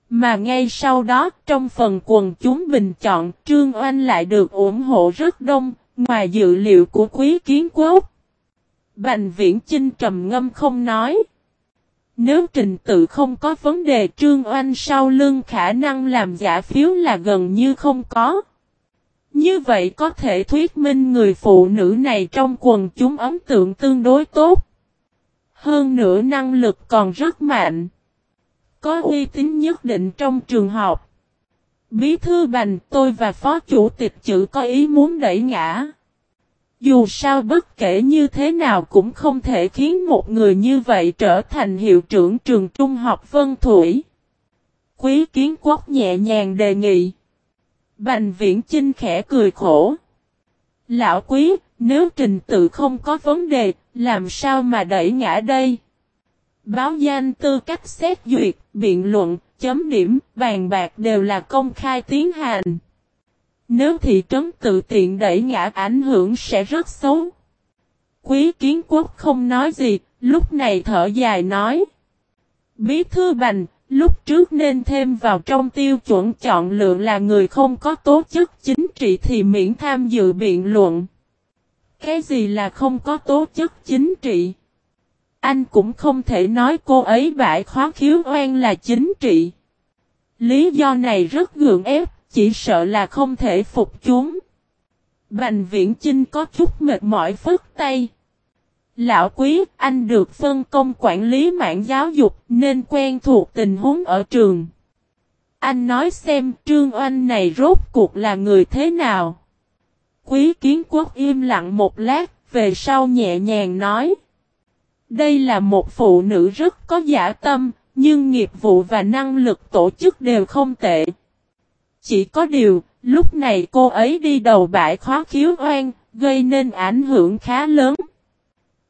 Mà ngay sau đó, trong phần quần chúng bình chọn, Trương Oanh lại được ủng hộ rất đông, ngoài dự liệu của quý kiến quốc. Bành viễn Chinh trầm ngâm không nói. Nếu trình tự không có vấn đề, Trương Oanh sau lưng khả năng làm giả phiếu là gần như không có. Như vậy có thể thuyết minh người phụ nữ này trong quần chúng ấn tượng tương đối tốt. Hơn nữa năng lực còn rất mạnh. Có uy tín nhất định trong trường học. Bí thư bành, tôi và phó chủ tịch chữ có ý muốn đẩy ngã. Dù sao bất kể như thế nào cũng không thể khiến một người như vậy trở thành hiệu trưởng trường trung học Vân Thủy. Quý kiến quốc nhẹ nhàng đề nghị. Bành viễn trinh khẽ cười khổ. Lão quý, nếu trình tự không có vấn đề, làm sao mà đẩy ngã đây? Báo danh tư cách xét duyệt, biện luận, chấm điểm, bàn bạc đều là công khai tiến hành. Nếu thị trấn tự tiện đẩy ngã ảnh hưởng sẽ rất xấu. Quý kiến quốc không nói gì, lúc này thở dài nói. Bí thư bành, lúc trước nên thêm vào trong tiêu chuẩn chọn lựa là người không có tố chức chính trị thì miễn tham dự biện luận. Cái gì là không có tố chức chính trị? Anh cũng không thể nói cô ấy bãi khóa khiếu oan là chính trị. Lý do này rất gượng ép, chỉ sợ là không thể phục chúng. Bành viễn Chinh có chút mệt mỏi phức tay. Lão quý, anh được phân công quản lý mạng giáo dục nên quen thuộc tình huống ở trường. Anh nói xem Trương Oanh này rốt cuộc là người thế nào. Quý kiến quốc im lặng một lát, về sau nhẹ nhàng nói. Đây là một phụ nữ rất có giả tâm, nhưng nghiệp vụ và năng lực tổ chức đều không tệ. Chỉ có điều, lúc này cô ấy đi đầu bãi khó khiếu oan, gây nên ảnh hưởng khá lớn.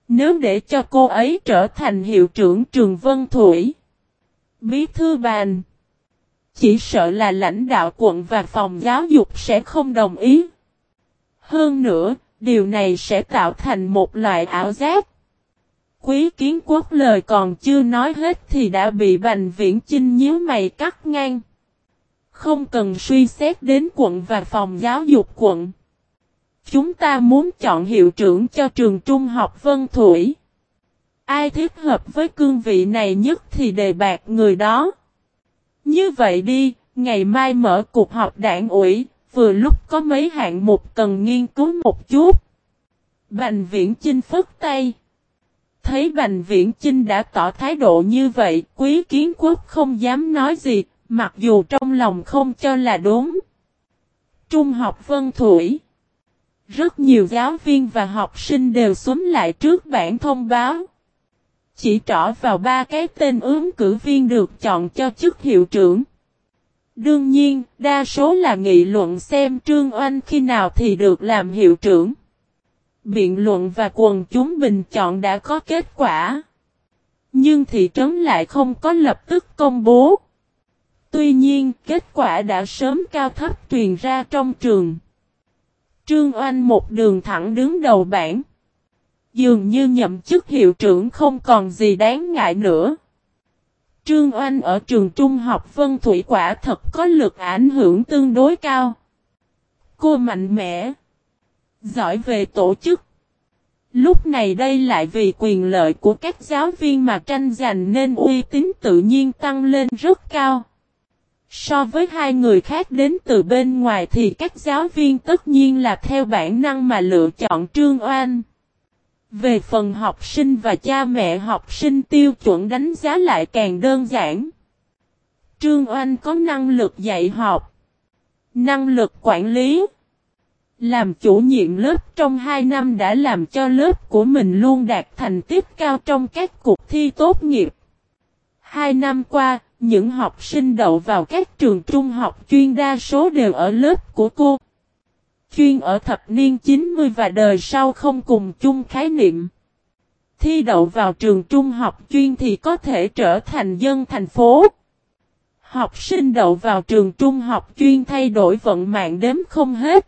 Nếu để cho cô ấy trở thành hiệu trưởng trường Vân Thủy, bí thư bàn, chỉ sợ là lãnh đạo quận và phòng giáo dục sẽ không đồng ý. Hơn nữa, điều này sẽ tạo thành một loại ảo giác. Quý kiến quốc lời còn chưa nói hết thì đã bị Bành Viễn Chinh nhíu mày cắt ngang. Không cần suy xét đến quận và phòng giáo dục quận. Chúng ta muốn chọn hiệu trưởng cho trường trung học Vân Thủy. Ai thích hợp với cương vị này nhất thì đề bạc người đó. Như vậy đi, ngày mai mở cuộc họp đảng ủy, vừa lúc có mấy hạng mục cần nghiên cứu một chút. Bành viễn chinh phất tay. Thấy Bành Viễn Chinh đã tỏ thái độ như vậy, quý kiến quốc không dám nói gì, mặc dù trong lòng không cho là đúng. Trung học Vân Thủy Rất nhiều giáo viên và học sinh đều xuống lại trước bản thông báo. Chỉ trỏ vào ba cái tên ứng cử viên được chọn cho chức hiệu trưởng. Đương nhiên, đa số là nghị luận xem Trương Oanh khi nào thì được làm hiệu trưởng. Biện luận và quần chúng bình chọn đã có kết quả. Nhưng thị trấn lại không có lập tức công bố. Tuy nhiên, kết quả đã sớm cao thấp truyền ra trong trường. Trương Oanh một đường thẳng đứng đầu bảng. Dường như nhậm chức hiệu trưởng không còn gì đáng ngại nữa. Trương Oanh ở trường trung học Vân Thủy quả thật có lực ảnh hưởng tương đối cao. Cô mạnh mẽ. Giỏi về tổ chức. Lúc này đây lại vì quyền lợi của các giáo viên mà tranh giành nên uy tín tự nhiên tăng lên rất cao. So với hai người khác đến từ bên ngoài thì các giáo viên tất nhiên là theo bản năng mà lựa chọn Trương Oanh. Về phần học sinh và cha mẹ học sinh tiêu chuẩn đánh giá lại càng đơn giản. Trương Oanh có năng lực dạy học, năng lực quản lý. Làm chủ nhiệm lớp trong 2 năm đã làm cho lớp của mình luôn đạt thành tích cao trong các cuộc thi tốt nghiệp. Hai năm qua, những học sinh đậu vào các trường trung học chuyên đa số đều ở lớp của cô. Chuyên ở thập niên 90 và đời sau không cùng chung khái niệm. Thi đậu vào trường trung học chuyên thì có thể trở thành dân thành phố. Học sinh đậu vào trường trung học chuyên thay đổi vận mạng đếm không hết.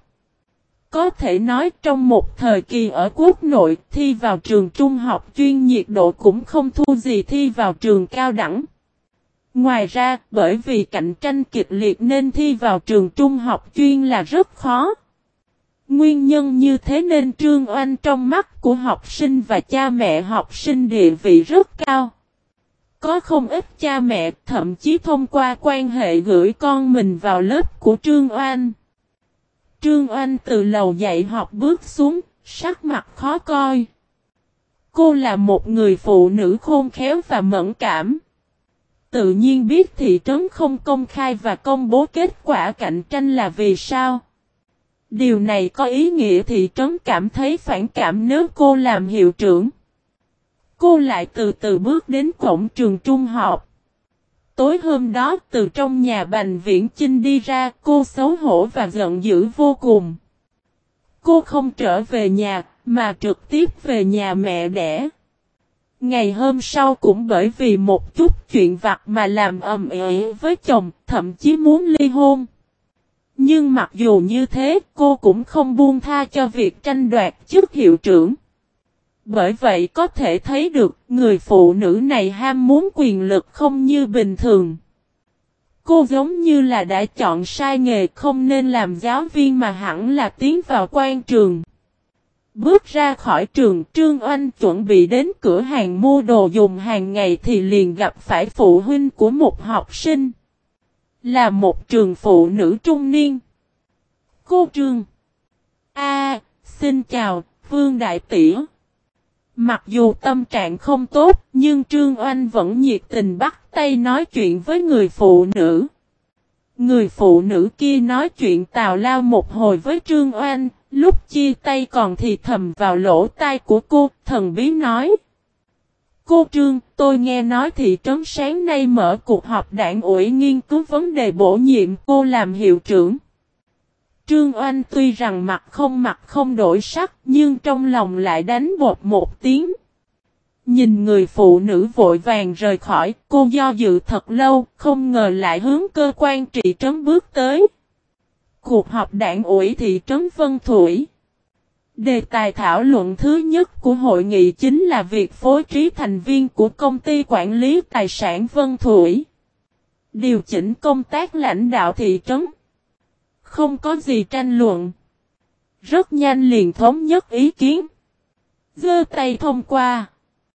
Có thể nói trong một thời kỳ ở quốc nội, thi vào trường trung học chuyên nhiệt độ cũng không thua gì thi vào trường cao đẳng. Ngoài ra, bởi vì cạnh tranh kịch liệt nên thi vào trường trung học chuyên là rất khó. Nguyên nhân như thế nên Trương Oanh trong mắt của học sinh và cha mẹ học sinh địa vị rất cao. Có không ít cha mẹ thậm chí thông qua quan hệ gửi con mình vào lớp của Trương Oanh. Trương Oanh từ lầu dạy học bước xuống, sắc mặt khó coi. Cô là một người phụ nữ khôn khéo và mẫn cảm. Tự nhiên biết thị trấn không công khai và công bố kết quả cạnh tranh là vì sao. Điều này có ý nghĩa thị trấn cảm thấy phản cảm nếu cô làm hiệu trưởng. Cô lại từ từ bước đến cổng trường trung học. Tối hôm đó, từ trong nhà Bành Viễn Chinh đi ra, cô xấu hổ và giận dữ vô cùng. Cô không trở về nhà, mà trực tiếp về nhà mẹ đẻ. Ngày hôm sau cũng bởi vì một chút chuyện vặt mà làm ầm ĩ với chồng, thậm chí muốn ly hôn. Nhưng mặc dù như thế, cô cũng không buông tha cho việc tranh đoạt chức hiệu trưởng. Bởi vậy có thể thấy được, người phụ nữ này ham muốn quyền lực không như bình thường. Cô giống như là đã chọn sai nghề không nên làm giáo viên mà hẳn là tiến vào quan trường. Bước ra khỏi trường Trương Oanh chuẩn bị đến cửa hàng mua đồ dùng hàng ngày thì liền gặp phải phụ huynh của một học sinh. Là một trường phụ nữ trung niên. Cô Trương. A, xin chào, Vương Đại Tỉa. Mặc dù tâm trạng không tốt, nhưng Trương Oanh vẫn nhiệt tình bắt tay nói chuyện với người phụ nữ. Người phụ nữ kia nói chuyện tào lao một hồi với Trương Oanh, lúc chia tay còn thì thầm vào lỗ tai của cô, thần bí nói. Cô Trương, tôi nghe nói thị trấn sáng nay mở cuộc họp đảng ủy nghiên cứu vấn đề bổ nhiệm cô làm hiệu trưởng. Trương Oanh tuy rằng mặt không mặt không đổi sắc nhưng trong lòng lại đánh bột một tiếng. Nhìn người phụ nữ vội vàng rời khỏi, cô do dự thật lâu, không ngờ lại hướng cơ quan trị trấn bước tới. Cuộc họp đảng ủy thị trấn Vân Thủy Đề tài thảo luận thứ nhất của hội nghị chính là việc phối trí thành viên của công ty quản lý tài sản Vân Thủy. Điều chỉnh công tác lãnh đạo thị trấn. Không có gì tranh luận. Rất nhanh liền thống nhất ý kiến. Dơ tay thông qua.